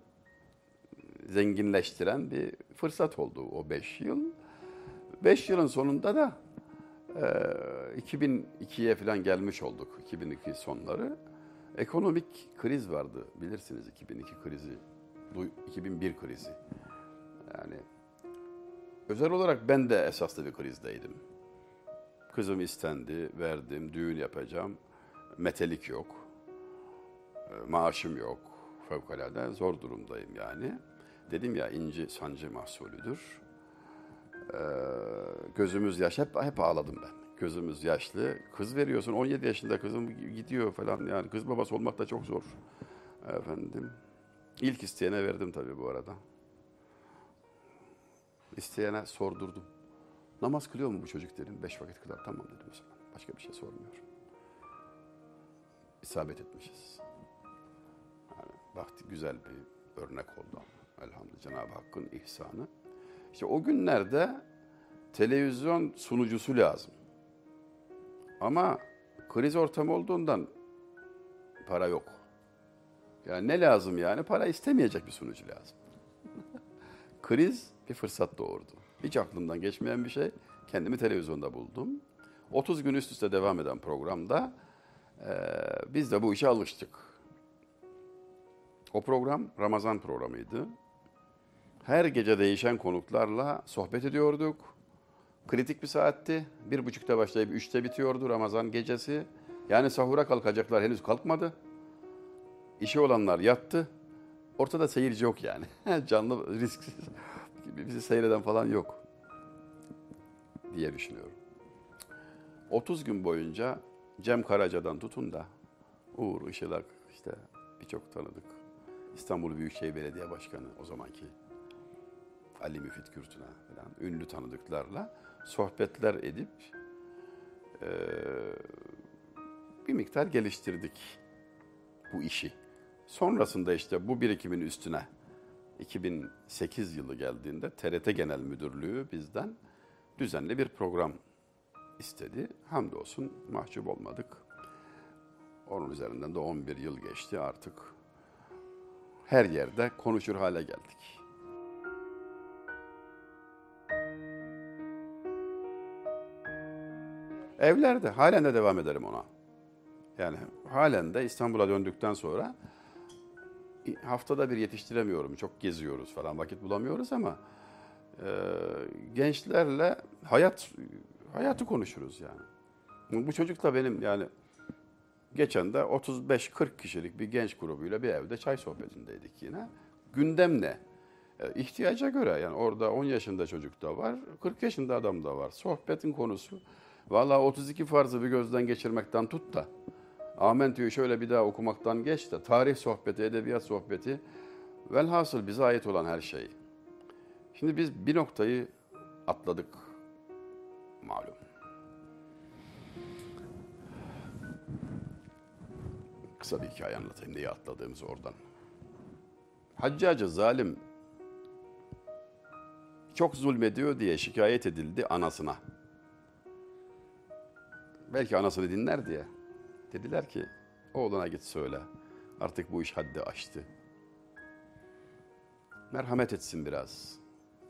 [SPEAKER 1] zenginleştiren bir fırsat oldu o 5 yıl. 5 yılın sonunda da e, 2002'ye falan gelmiş olduk. 2002 sonları. Ekonomik kriz vardı bilirsiniz 2002 krizi, 2001 krizi. Yani özel olarak ben de esaslı bir krizdeydim. Kızım istendi, verdim, düğün yapacağım. Metelik yok, e, maaşım yok. Fevkalade zor durumdayım yani. Dedim ya inci sancı mahsulüdür. Ee, gözümüz yaş. Hep, hep ağladım ben. Gözümüz yaşlı. Kız veriyorsun. 17 yaşında kızım gidiyor falan. Yani kız babası olmak da çok zor. Efendim. İlk isteyene verdim tabii bu arada. İsteyene sordurdum. Namaz kılıyor mu bu çocuk dedim. Beş vakit kılar. Tamam dedim o zaman. Başka bir şey sormuyorum. İsabet etmişiz. Yani baktı güzel bir örnek oldu. Elhamdülillah Cenab-ı Hakk'ın ihsanı. İşte o günlerde televizyon sunucusu lazım. Ama kriz ortamı olduğundan para yok. Yani ne lazım yani? Para istemeyecek bir sunucu lazım. (laughs) kriz bir fırsat doğurdu. Hiç aklımdan geçmeyen bir şey. Kendimi televizyonda buldum. 30 gün üst üste devam eden programda e, biz de bu işe alıştık. O program Ramazan programıydı. Her gece değişen konuklarla sohbet ediyorduk. Kritik bir saatti. Bir buçukta başlayıp üçte bitiyordu Ramazan gecesi. Yani sahura kalkacaklar henüz kalkmadı. İşi olanlar yattı. Ortada seyirci yok yani. (laughs) Canlı risksiz. Bizi seyreden falan yok diye düşünüyorum. 30 gün boyunca Cem Karaca'dan tutun da Uğur Işılak işte birçok tanıdık. İstanbul Büyükşehir Belediye Başkanı o zamanki Ali Müfit Kürtüne falan ünlü tanıdıklarla sohbetler edip e, bir miktar geliştirdik bu işi. Sonrasında işte bu birikimin üstüne 2008 yılı geldiğinde TRT Genel Müdürlüğü bizden düzenli bir program istedi. Hamdolsun mahcup olmadık. Onun üzerinden de 11 yıl geçti artık. Her yerde konuşur hale geldik. Evlerde halen de devam ederim ona. Yani halen de İstanbul'a döndükten sonra haftada bir yetiştiremiyorum. Çok geziyoruz falan vakit bulamıyoruz ama Ee, gençlerle hayat hayatı konuşuruz yani. Bu çocuk da benim yani geçen de 35-40 kişilik bir genç grubuyla bir evde çay sohbetindeydik yine. Gündem ne? E, ihtiyaca göre yani orada 10 yaşında çocuk da var, 40 yaşında adam da var. Sohbetin konusu valla 32 farzı bir gözden geçirmekten tut da Amentü'yü şöyle bir daha okumaktan geç de tarih sohbeti, edebiyat sohbeti velhasıl bize ait olan her şey. Şimdi biz bir noktayı atladık malum. Kısa bir hikaye anlatayım diye atladığımız oradan. Haccacı zalim çok zulmediyor diye şikayet edildi anasına. Belki anasını dinler diye. Dediler ki oğluna git söyle. Artık bu iş haddi aştı. Merhamet etsin biraz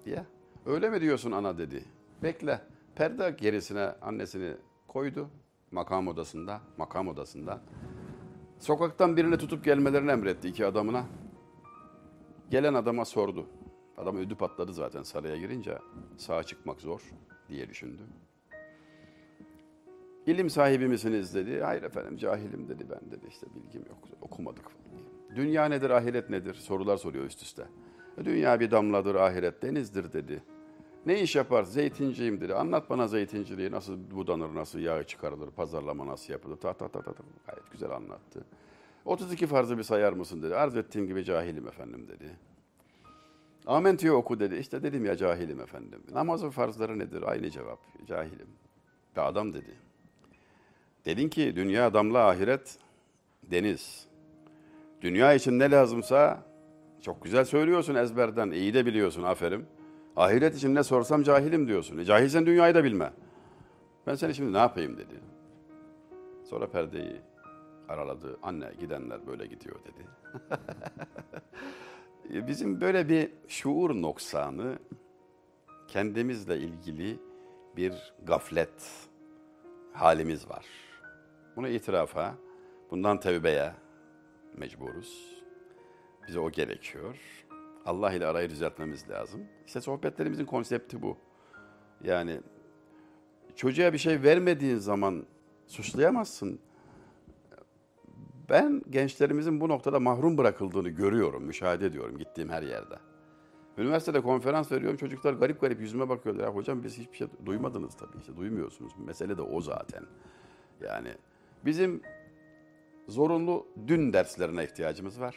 [SPEAKER 1] diye. Öyle mi diyorsun ana dedi. Bekle. Perde gerisine annesini koydu makam odasında, makam odasında. Sokaktan birini tutup gelmelerini emretti iki adamına. Gelen adama sordu. Adam ödü patladı zaten saraya girince sağa çıkmak zor diye düşündü. İlim sahibi misiniz dedi. Hayır efendim cahilim dedi ben dedi işte bilgim yok okumadık. Dünya nedir ahiret nedir sorular soruyor üst üste. Dünya bir damladır ahiret denizdir dedi. Ne iş yapar? Zeytinciyim dedi. Anlat bana zeytinciliği nasıl budanır, nasıl yağı çıkarılır, pazarlama nasıl yapılır. Ta ta ta ta. ta. Gayet güzel anlattı. 32 farzı bir sayar mısın dedi. Arz ettiğim gibi cahilim efendim dedi. Amentü'yü oku dedi. İşte dedim ya cahilim efendim. Namazın farzları nedir? Aynı cevap. Cahilim. Ve adam dedi. Dedin ki dünya damla ahiret deniz. Dünya için ne lazımsa çok güzel söylüyorsun ezberden. iyi de biliyorsun aferin. Ahiret için ne sorsam cahilim diyorsun. E, cahilsen dünyayı da bilme. Ben seni şimdi ne yapayım dedi. Sonra perdeyi araladı. Anne gidenler böyle gidiyor dedi. (laughs) Bizim böyle bir şuur noksanı kendimizle ilgili bir gaflet halimiz var. Bunu itirafa, bundan tevbeye mecburuz. Bize o gerekiyor. Allah ile arayı düzeltmemiz lazım. İşte sohbetlerimizin konsepti bu. Yani çocuğa bir şey vermediğin zaman suçlayamazsın. Ben gençlerimizin bu noktada mahrum bırakıldığını görüyorum, müşahede ediyorum gittiğim her yerde. Üniversitede konferans veriyorum, çocuklar garip garip yüzüme bakıyorlar. Ya hocam biz hiçbir şey duymadınız tabii, işte duymuyorsunuz. Mesele de o zaten. Yani bizim zorunlu dün derslerine ihtiyacımız var.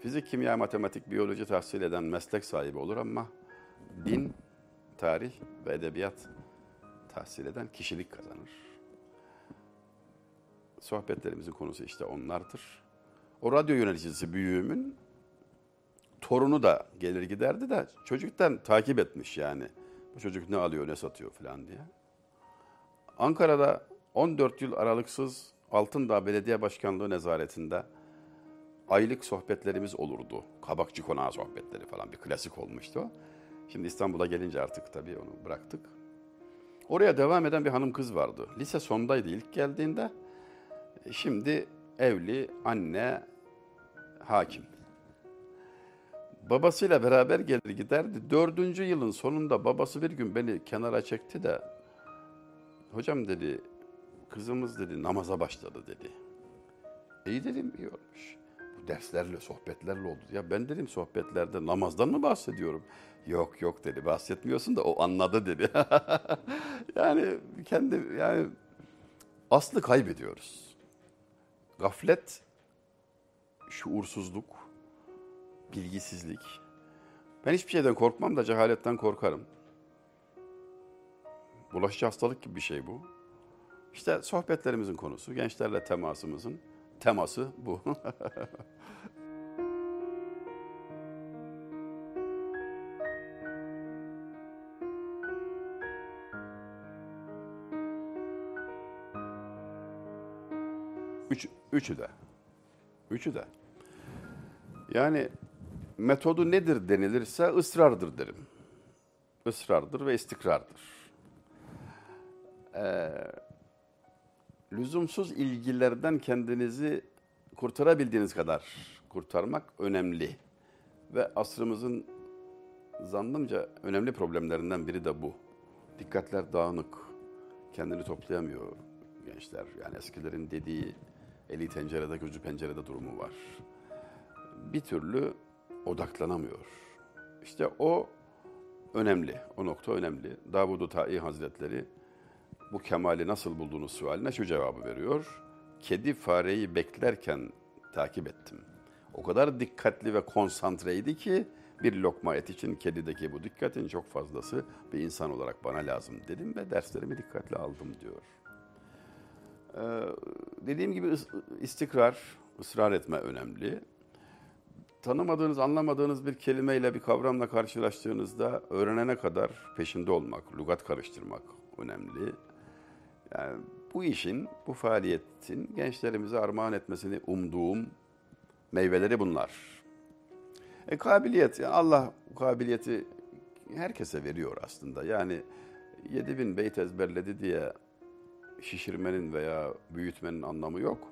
[SPEAKER 1] Fizik, kimya, matematik, biyoloji tahsil eden meslek sahibi olur ama din, tarih ve edebiyat tahsil eden kişilik kazanır. Sohbetlerimizin konusu işte onlardır. O radyo yöneticisi büyüğümün torunu da gelir giderdi de çocuktan takip etmiş yani. Bu çocuk ne alıyor ne satıyor falan diye. Ankara'da 14 yıl aralıksız Altındağ Belediye Başkanlığı nezaretinde aylık sohbetlerimiz olurdu. Kabakçı konağı sohbetleri falan bir klasik olmuştu. Şimdi İstanbul'a gelince artık tabii onu bıraktık. Oraya devam eden bir hanım kız vardı. Lise sondaydı ilk geldiğinde. Şimdi evli, anne, hakim. Babasıyla beraber gelir giderdi. Dördüncü yılın sonunda babası bir gün beni kenara çekti de hocam dedi kızımız dedi namaza başladı dedi. İyi dedim iyi olmuş. Bu derslerle sohbetlerle oldu. Ya ben dedim sohbetlerde namazdan mı bahsediyorum? Yok yok dedi bahsetmiyorsun da o anladı dedi. (laughs) yani kendi yani aslı kaybediyoruz. Gaflet, şuursuzluk, bilgisizlik. Ben hiçbir şeyden korkmam da cehaletten korkarım. Bulaşıcı hastalık gibi bir şey bu. İşte sohbetlerimizin konusu, gençlerle temasımızın teması bu. (laughs) Üç, üçü de. Üçü de. Yani metodu nedir denilirse ısrardır derim. Isrardır ve istikrardır. Ee, lüzumsuz ilgilerden kendinizi kurtarabildiğiniz kadar kurtarmak önemli. Ve asrımızın zannımca önemli problemlerinden biri de bu. Dikkatler dağınık, kendini toplayamıyor gençler. Yani eskilerin dediği eli tencerede gözü pencerede durumu var. Bir türlü odaklanamıyor. İşte o önemli, o nokta önemli. Davud-u Ta'i Hazretleri bu kemali nasıl bulduğunuz sualine şu cevabı veriyor. Kedi fareyi beklerken takip ettim. O kadar dikkatli ve konsantreydi ki bir lokma et için kedideki bu dikkatin çok fazlası bir insan olarak bana lazım dedim ve derslerimi dikkatle aldım diyor. Ee, dediğim gibi istikrar, ısrar etme önemli. Tanımadığınız, anlamadığınız bir kelimeyle, bir kavramla karşılaştığınızda öğrenene kadar peşinde olmak, lugat karıştırmak önemli. Yani bu işin, bu faaliyetin gençlerimize armağan etmesini umduğum meyveleri bunlar. E, kabiliyet, yani Allah kabiliyeti herkese veriyor aslında. Yani 7000 beyt ezberledi diye şişirmenin veya büyütmenin anlamı yok.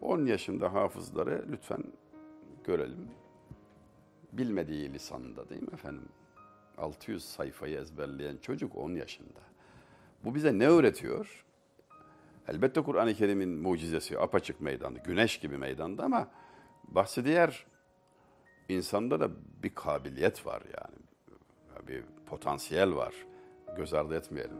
[SPEAKER 1] 10 yaşında hafızları lütfen görelim. Bilmediği lisanında değil mi efendim? 600 sayfayı ezberleyen çocuk 10 yaşında. Bu bize ne öğretiyor? Elbette Kur'an-ı Kerim'in mucizesi apaçık meydanda, güneş gibi meydanda ama bahsi diğer insanda da bir kabiliyet var yani. Bir potansiyel var. Göz ardı etmeyelim.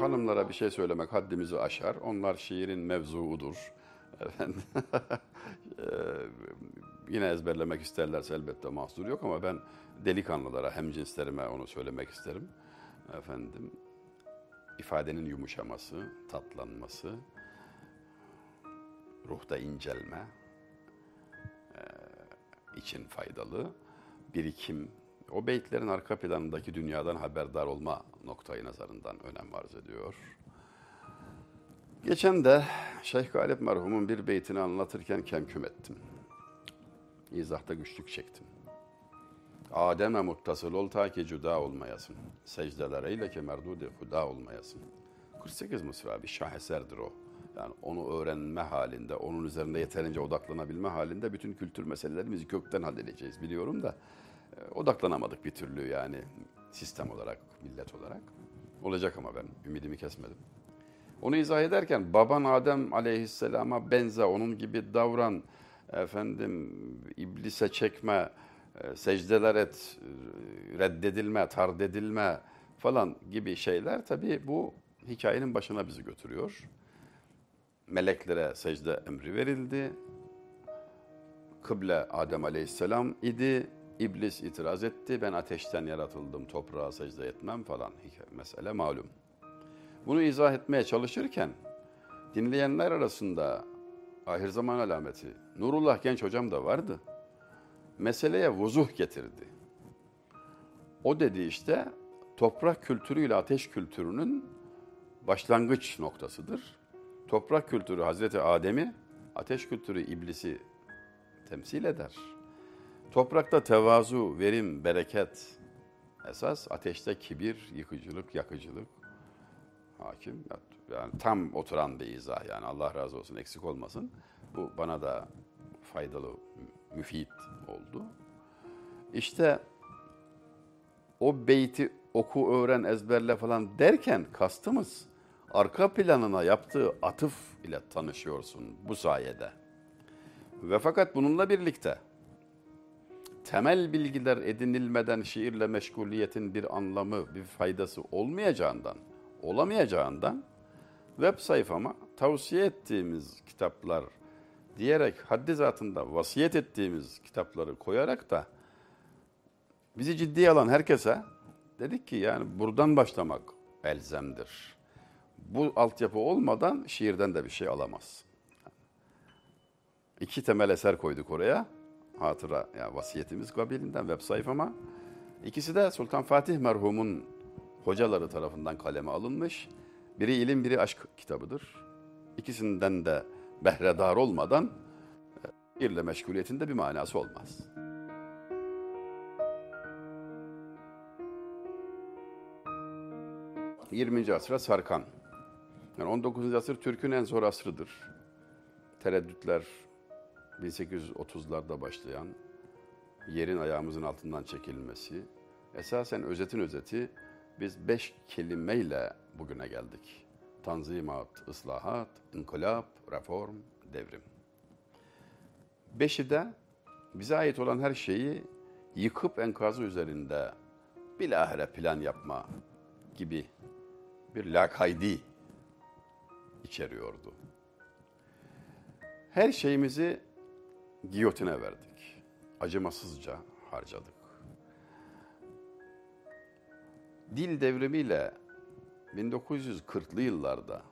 [SPEAKER 1] Hanımlara bir şey söylemek haddimizi aşar. Onlar şiirin mevzuudur. Efendim. (laughs) Ee, yine ezberlemek isterlerse elbette mahsur yok ama ben delikanlılara, hem cinslerime onu söylemek isterim. Efendim, ifadenin yumuşaması, tatlanması, ruhta incelme e, için faydalı. Birikim, o beytlerin arka planındaki dünyadan haberdar olma noktayı nazarından önem arz ediyor. Geçen de Şeyh Galip merhumun bir beytini anlatırken kemküm ettim. İzahta güçlük çektim. Adem'e muttasıl ol ta ki cüda olmayasın. Secdeler eyle ki merdudi huda olmayasın. 48 mısra bir şaheserdir o. Yani onu öğrenme halinde, onun üzerinde yeterince odaklanabilme halinde bütün kültür meselelerimizi kökten halledeceğiz biliyorum da e, odaklanamadık bir türlü yani sistem olarak, millet olarak. Olacak ama ben ümidimi kesmedim. Onu izah ederken baban Adem aleyhisselama benze, onun gibi davran, efendim iblise çekme, e, secdeler et, e, reddedilme, tard edilme falan gibi şeyler tabii bu hikayenin başına bizi götürüyor. Meleklere secde emri verildi. Kıble Adem aleyhisselam idi. İblis itiraz etti. Ben ateşten yaratıldım, toprağa secde etmem falan. Mesele malum. Bunu izah etmeye çalışırken dinleyenler arasında ahir zaman alameti Nurullah Genç hocam da vardı. Meseleye vuzuh getirdi. O dedi işte toprak kültürüyle ateş kültürünün başlangıç noktasıdır. Toprak kültürü Hazreti Adem'i, ateş kültürü iblisi temsil eder. Toprakta tevazu, verim, bereket esas, ateşte kibir, yıkıcılık, yakıcılık, hakim. Yani tam oturan bir izah yani Allah razı olsun eksik olmasın. Bu bana da faydalı, müfit oldu. İşte o beyti oku, öğren, ezberle falan derken kastımız arka planına yaptığı atıf ile tanışıyorsun bu sayede. Ve fakat bununla birlikte temel bilgiler edinilmeden şiirle meşguliyetin bir anlamı, bir faydası olmayacağından olamayacağından web sayfama tavsiye ettiğimiz kitaplar diyerek haddi zatında vasiyet ettiğimiz kitapları koyarak da bizi ciddiye alan herkese dedik ki yani buradan başlamak elzemdir. Bu altyapı olmadan şiirden de bir şey alamaz. İki temel eser koyduk oraya. Hatıra, yani vasiyetimiz kabilinden web sayfama. İkisi de Sultan Fatih merhumun hocaları tarafından kaleme alınmış. Biri ilim, biri aşk kitabıdır. İkisinden de behredar olmadan birle e, meşguliyetinde bir manası olmaz. 20. asra sarkan. Yani 19. asır Türk'ün en zor asrıdır. Tereddütler 1830'larda başlayan yerin ayağımızın altından çekilmesi. Esasen özetin özeti biz beş kelimeyle bugüne geldik. Tanzimat, ıslahat, inkılap, reform, devrim. Beşi de bize ait olan her şeyi yıkıp enkazı üzerinde bilahare plan yapma gibi bir lakaydi içeriyordu. Her şeyimizi giyotine verdik. Acımasızca harcadık. Dil devrimiyle 1940'lı yıllarda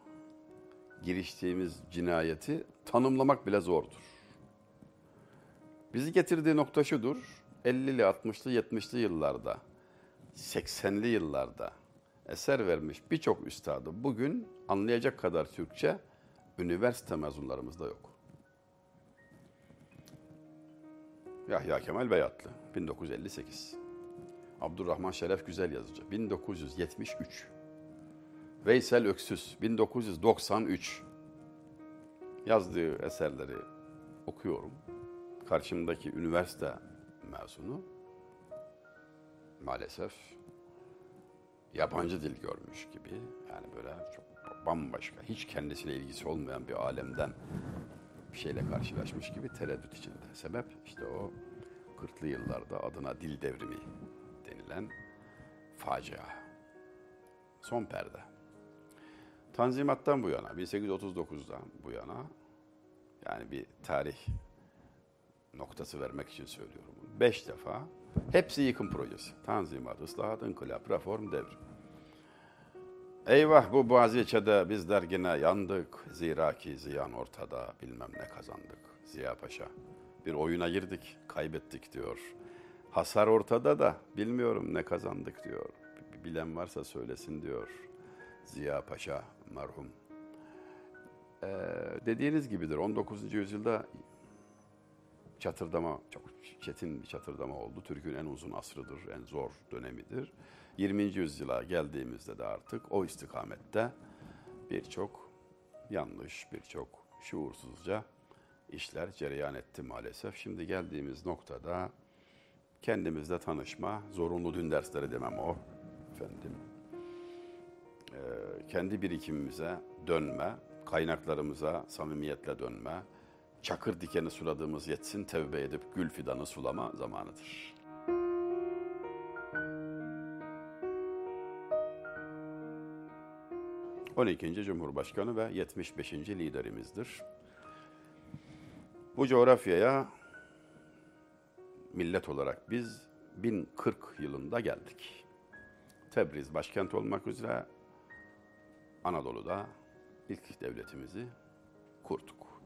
[SPEAKER 1] giriştiğimiz cinayeti tanımlamak bile zordur. Bizi getirdiği nokta şudur. 50'li, 60'lı, 70'li yıllarda, 80'li yıllarda eser vermiş birçok üstadı bugün anlayacak kadar Türkçe üniversite mezunlarımızda yok. Yahya Kemal Beyatlı 1958. Abdurrahman Şeref Güzel Yazıcı 1973. Veysel Öksüz 1993. Yazdığı eserleri okuyorum. Karşımdaki üniversite mezunu maalesef yabancı dil görmüş gibi yani böyle çok bambaşka hiç kendisiyle ilgisi olmayan bir alemden bir şeyle karşılaşmış gibi tereddüt içinde. Sebep işte o 40'lı yıllarda adına dil devrimi denilen facia. Son perde. Tanzimattan bu yana, 1839'dan bu yana yani bir tarih noktası vermek için söylüyorum. Beş defa hepsi yıkım projesi. Tanzimat, ıslahat, inkılap, reform, devrim. Eyvah bu Boğaziçi'de bizler yine yandık. Zira ki ziyan ortada bilmem ne kazandık. Ziya Paşa bir oyuna girdik kaybettik diyor. Hasar ortada da bilmiyorum ne kazandık diyor. Bilen varsa söylesin diyor. Ziya Paşa merhum. Ee, dediğiniz gibidir 19. yüzyılda çatırdama çok çetin bir çatırdama oldu. Türk'ün en uzun asrıdır, en zor dönemidir. 20. yüzyıla geldiğimizde de artık o istikamette birçok yanlış, birçok şuursuzca işler cereyan etti maalesef. Şimdi geldiğimiz noktada kendimizle tanışma, zorunlu dün dersleri demem o efendim. Ee, kendi birikimimize dönme, kaynaklarımıza samimiyetle dönme, çakır dikeni suladığımız yetsin tevbe edip gül fidanı sulama zamanıdır. On ikinci Cumhurbaşkanı ve 75. liderimizdir. Bu coğrafyaya millet olarak biz 1040 yılında geldik. Tebriz başkent olmak üzere Anadolu'da ilk devletimizi kurduk.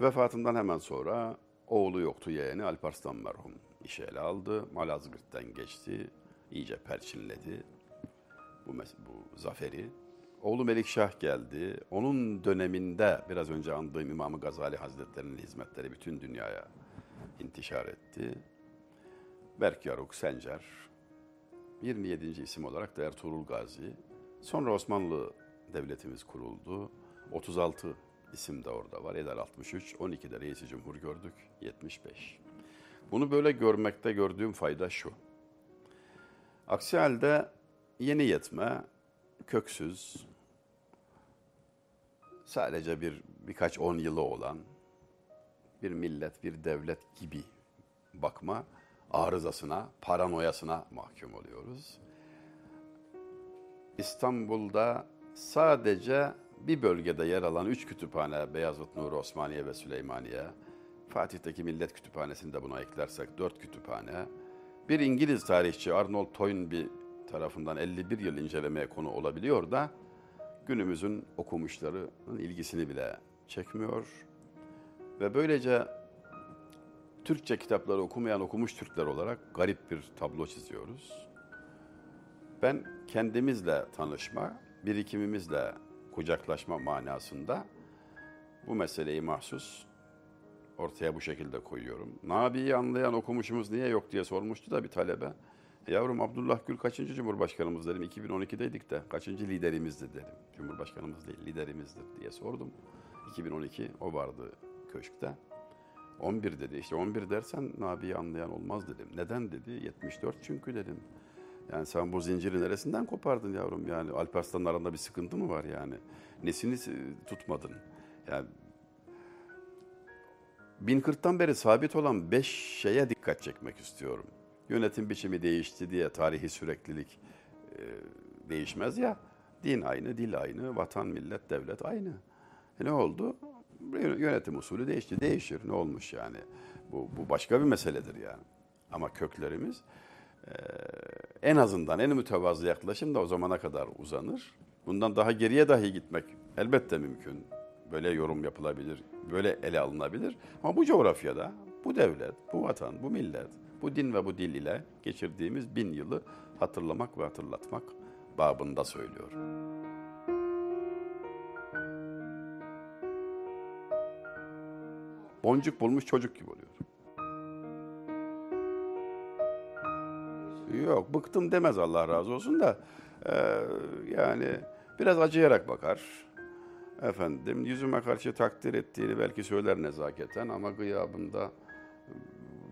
[SPEAKER 1] Vefatından hemen sonra oğlu yoktu yeğeni Alparslan merhum işe ele aldı. Malazgirt'ten geçti, iyice perçinledi bu, bu zaferi. Oğlu Melikşah geldi. Onun döneminde biraz önce andığım İmam Gazali Hazretleri'nin hizmetleri bütün dünyaya intişar etti. Berk Yaruk Sencer, 27. isim olarak da Ertuğrul Gazi. Sonra Osmanlı Devletimiz kuruldu. 36 isim de orada var. Eder 63, 12'de reisi cumhur gördük, 75. Bunu böyle görmekte gördüğüm fayda şu. Aksi halde yeni yetme, köksüz, sadece bir birkaç on yılı olan bir millet, bir devlet gibi bakma arızasına, paranoyasına mahkum oluyoruz. İstanbul'da sadece bir bölgede yer alan üç kütüphane, Beyazıt, Nur, Osmaniye ve Süleymaniye, Fatih'teki Millet Kütüphanesi'ni de buna eklersek dört kütüphane, bir İngiliz tarihçi Arnold Toynbee tarafından 51 yıl incelemeye konu olabiliyor da günümüzün okumuşlarının ilgisini bile çekmiyor. Ve böylece Türkçe kitapları okumayan okumuş Türkler olarak garip bir tablo çiziyoruz. Ben kendimizle tanışma, birikimimizle kucaklaşma manasında bu meseleyi mahsus ortaya bu şekilde koyuyorum. Nabi'yi anlayan okumuşumuz niye yok diye sormuştu da bir talebe. Yavrum Abdullah Gül kaçıncı Cumhurbaşkanımız dedim. 2012'deydik de kaçıncı liderimizdi dedim. Cumhurbaşkanımız değil liderimizdir diye sordum. 2012 o vardı köşkte. 11 dedi. İşte 11 dersen Nabi'yi anlayan olmaz dedim. Neden dedi? 74 çünkü dedim. Yani sen bu zinciri neresinden kopardın yavrum? Yani Alparslan'ın arasında bir sıkıntı mı var yani? Nesini tutmadın? Yani 1040'tan beri sabit olan 5 şeye dikkat çekmek istiyorum. Yönetim biçimi değişti diye tarihi süreklilik e, değişmez ya. Din aynı, dil aynı, vatan, millet, devlet aynı. E ne oldu? Yönetim usulü değişti. Değişir. Ne olmuş yani? Bu, bu başka bir meseledir yani. Ama köklerimiz e, en azından en mütevazı yaklaşım da o zamana kadar uzanır. Bundan daha geriye dahi gitmek elbette mümkün. Böyle yorum yapılabilir, böyle ele alınabilir. Ama bu coğrafyada, bu devlet, bu vatan, bu millet, bu din ve bu dil ile geçirdiğimiz bin yılı hatırlamak ve hatırlatmak babında söylüyor. Boncuk bulmuş çocuk gibi oluyor. Yok bıktım demez Allah razı olsun da e, yani biraz acıyarak bakar. Efendim yüzüme karşı takdir ettiğini belki söyler nezaketen ama gıyabında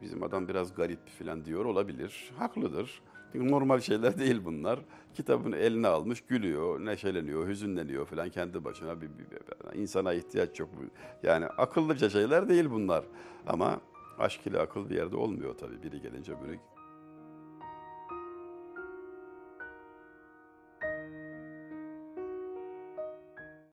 [SPEAKER 1] bizim adam biraz garip falan diyor olabilir. Haklıdır. Normal şeyler (laughs) değil bunlar. Kitabını eline almış, gülüyor, neşeleniyor, hüzünleniyor falan kendi başına. Bir, bir, insana ihtiyaç yok. Yani akıllıca şeyler değil bunlar. Ama aşk ile akıl bir yerde olmuyor tabii. Biri gelince böyle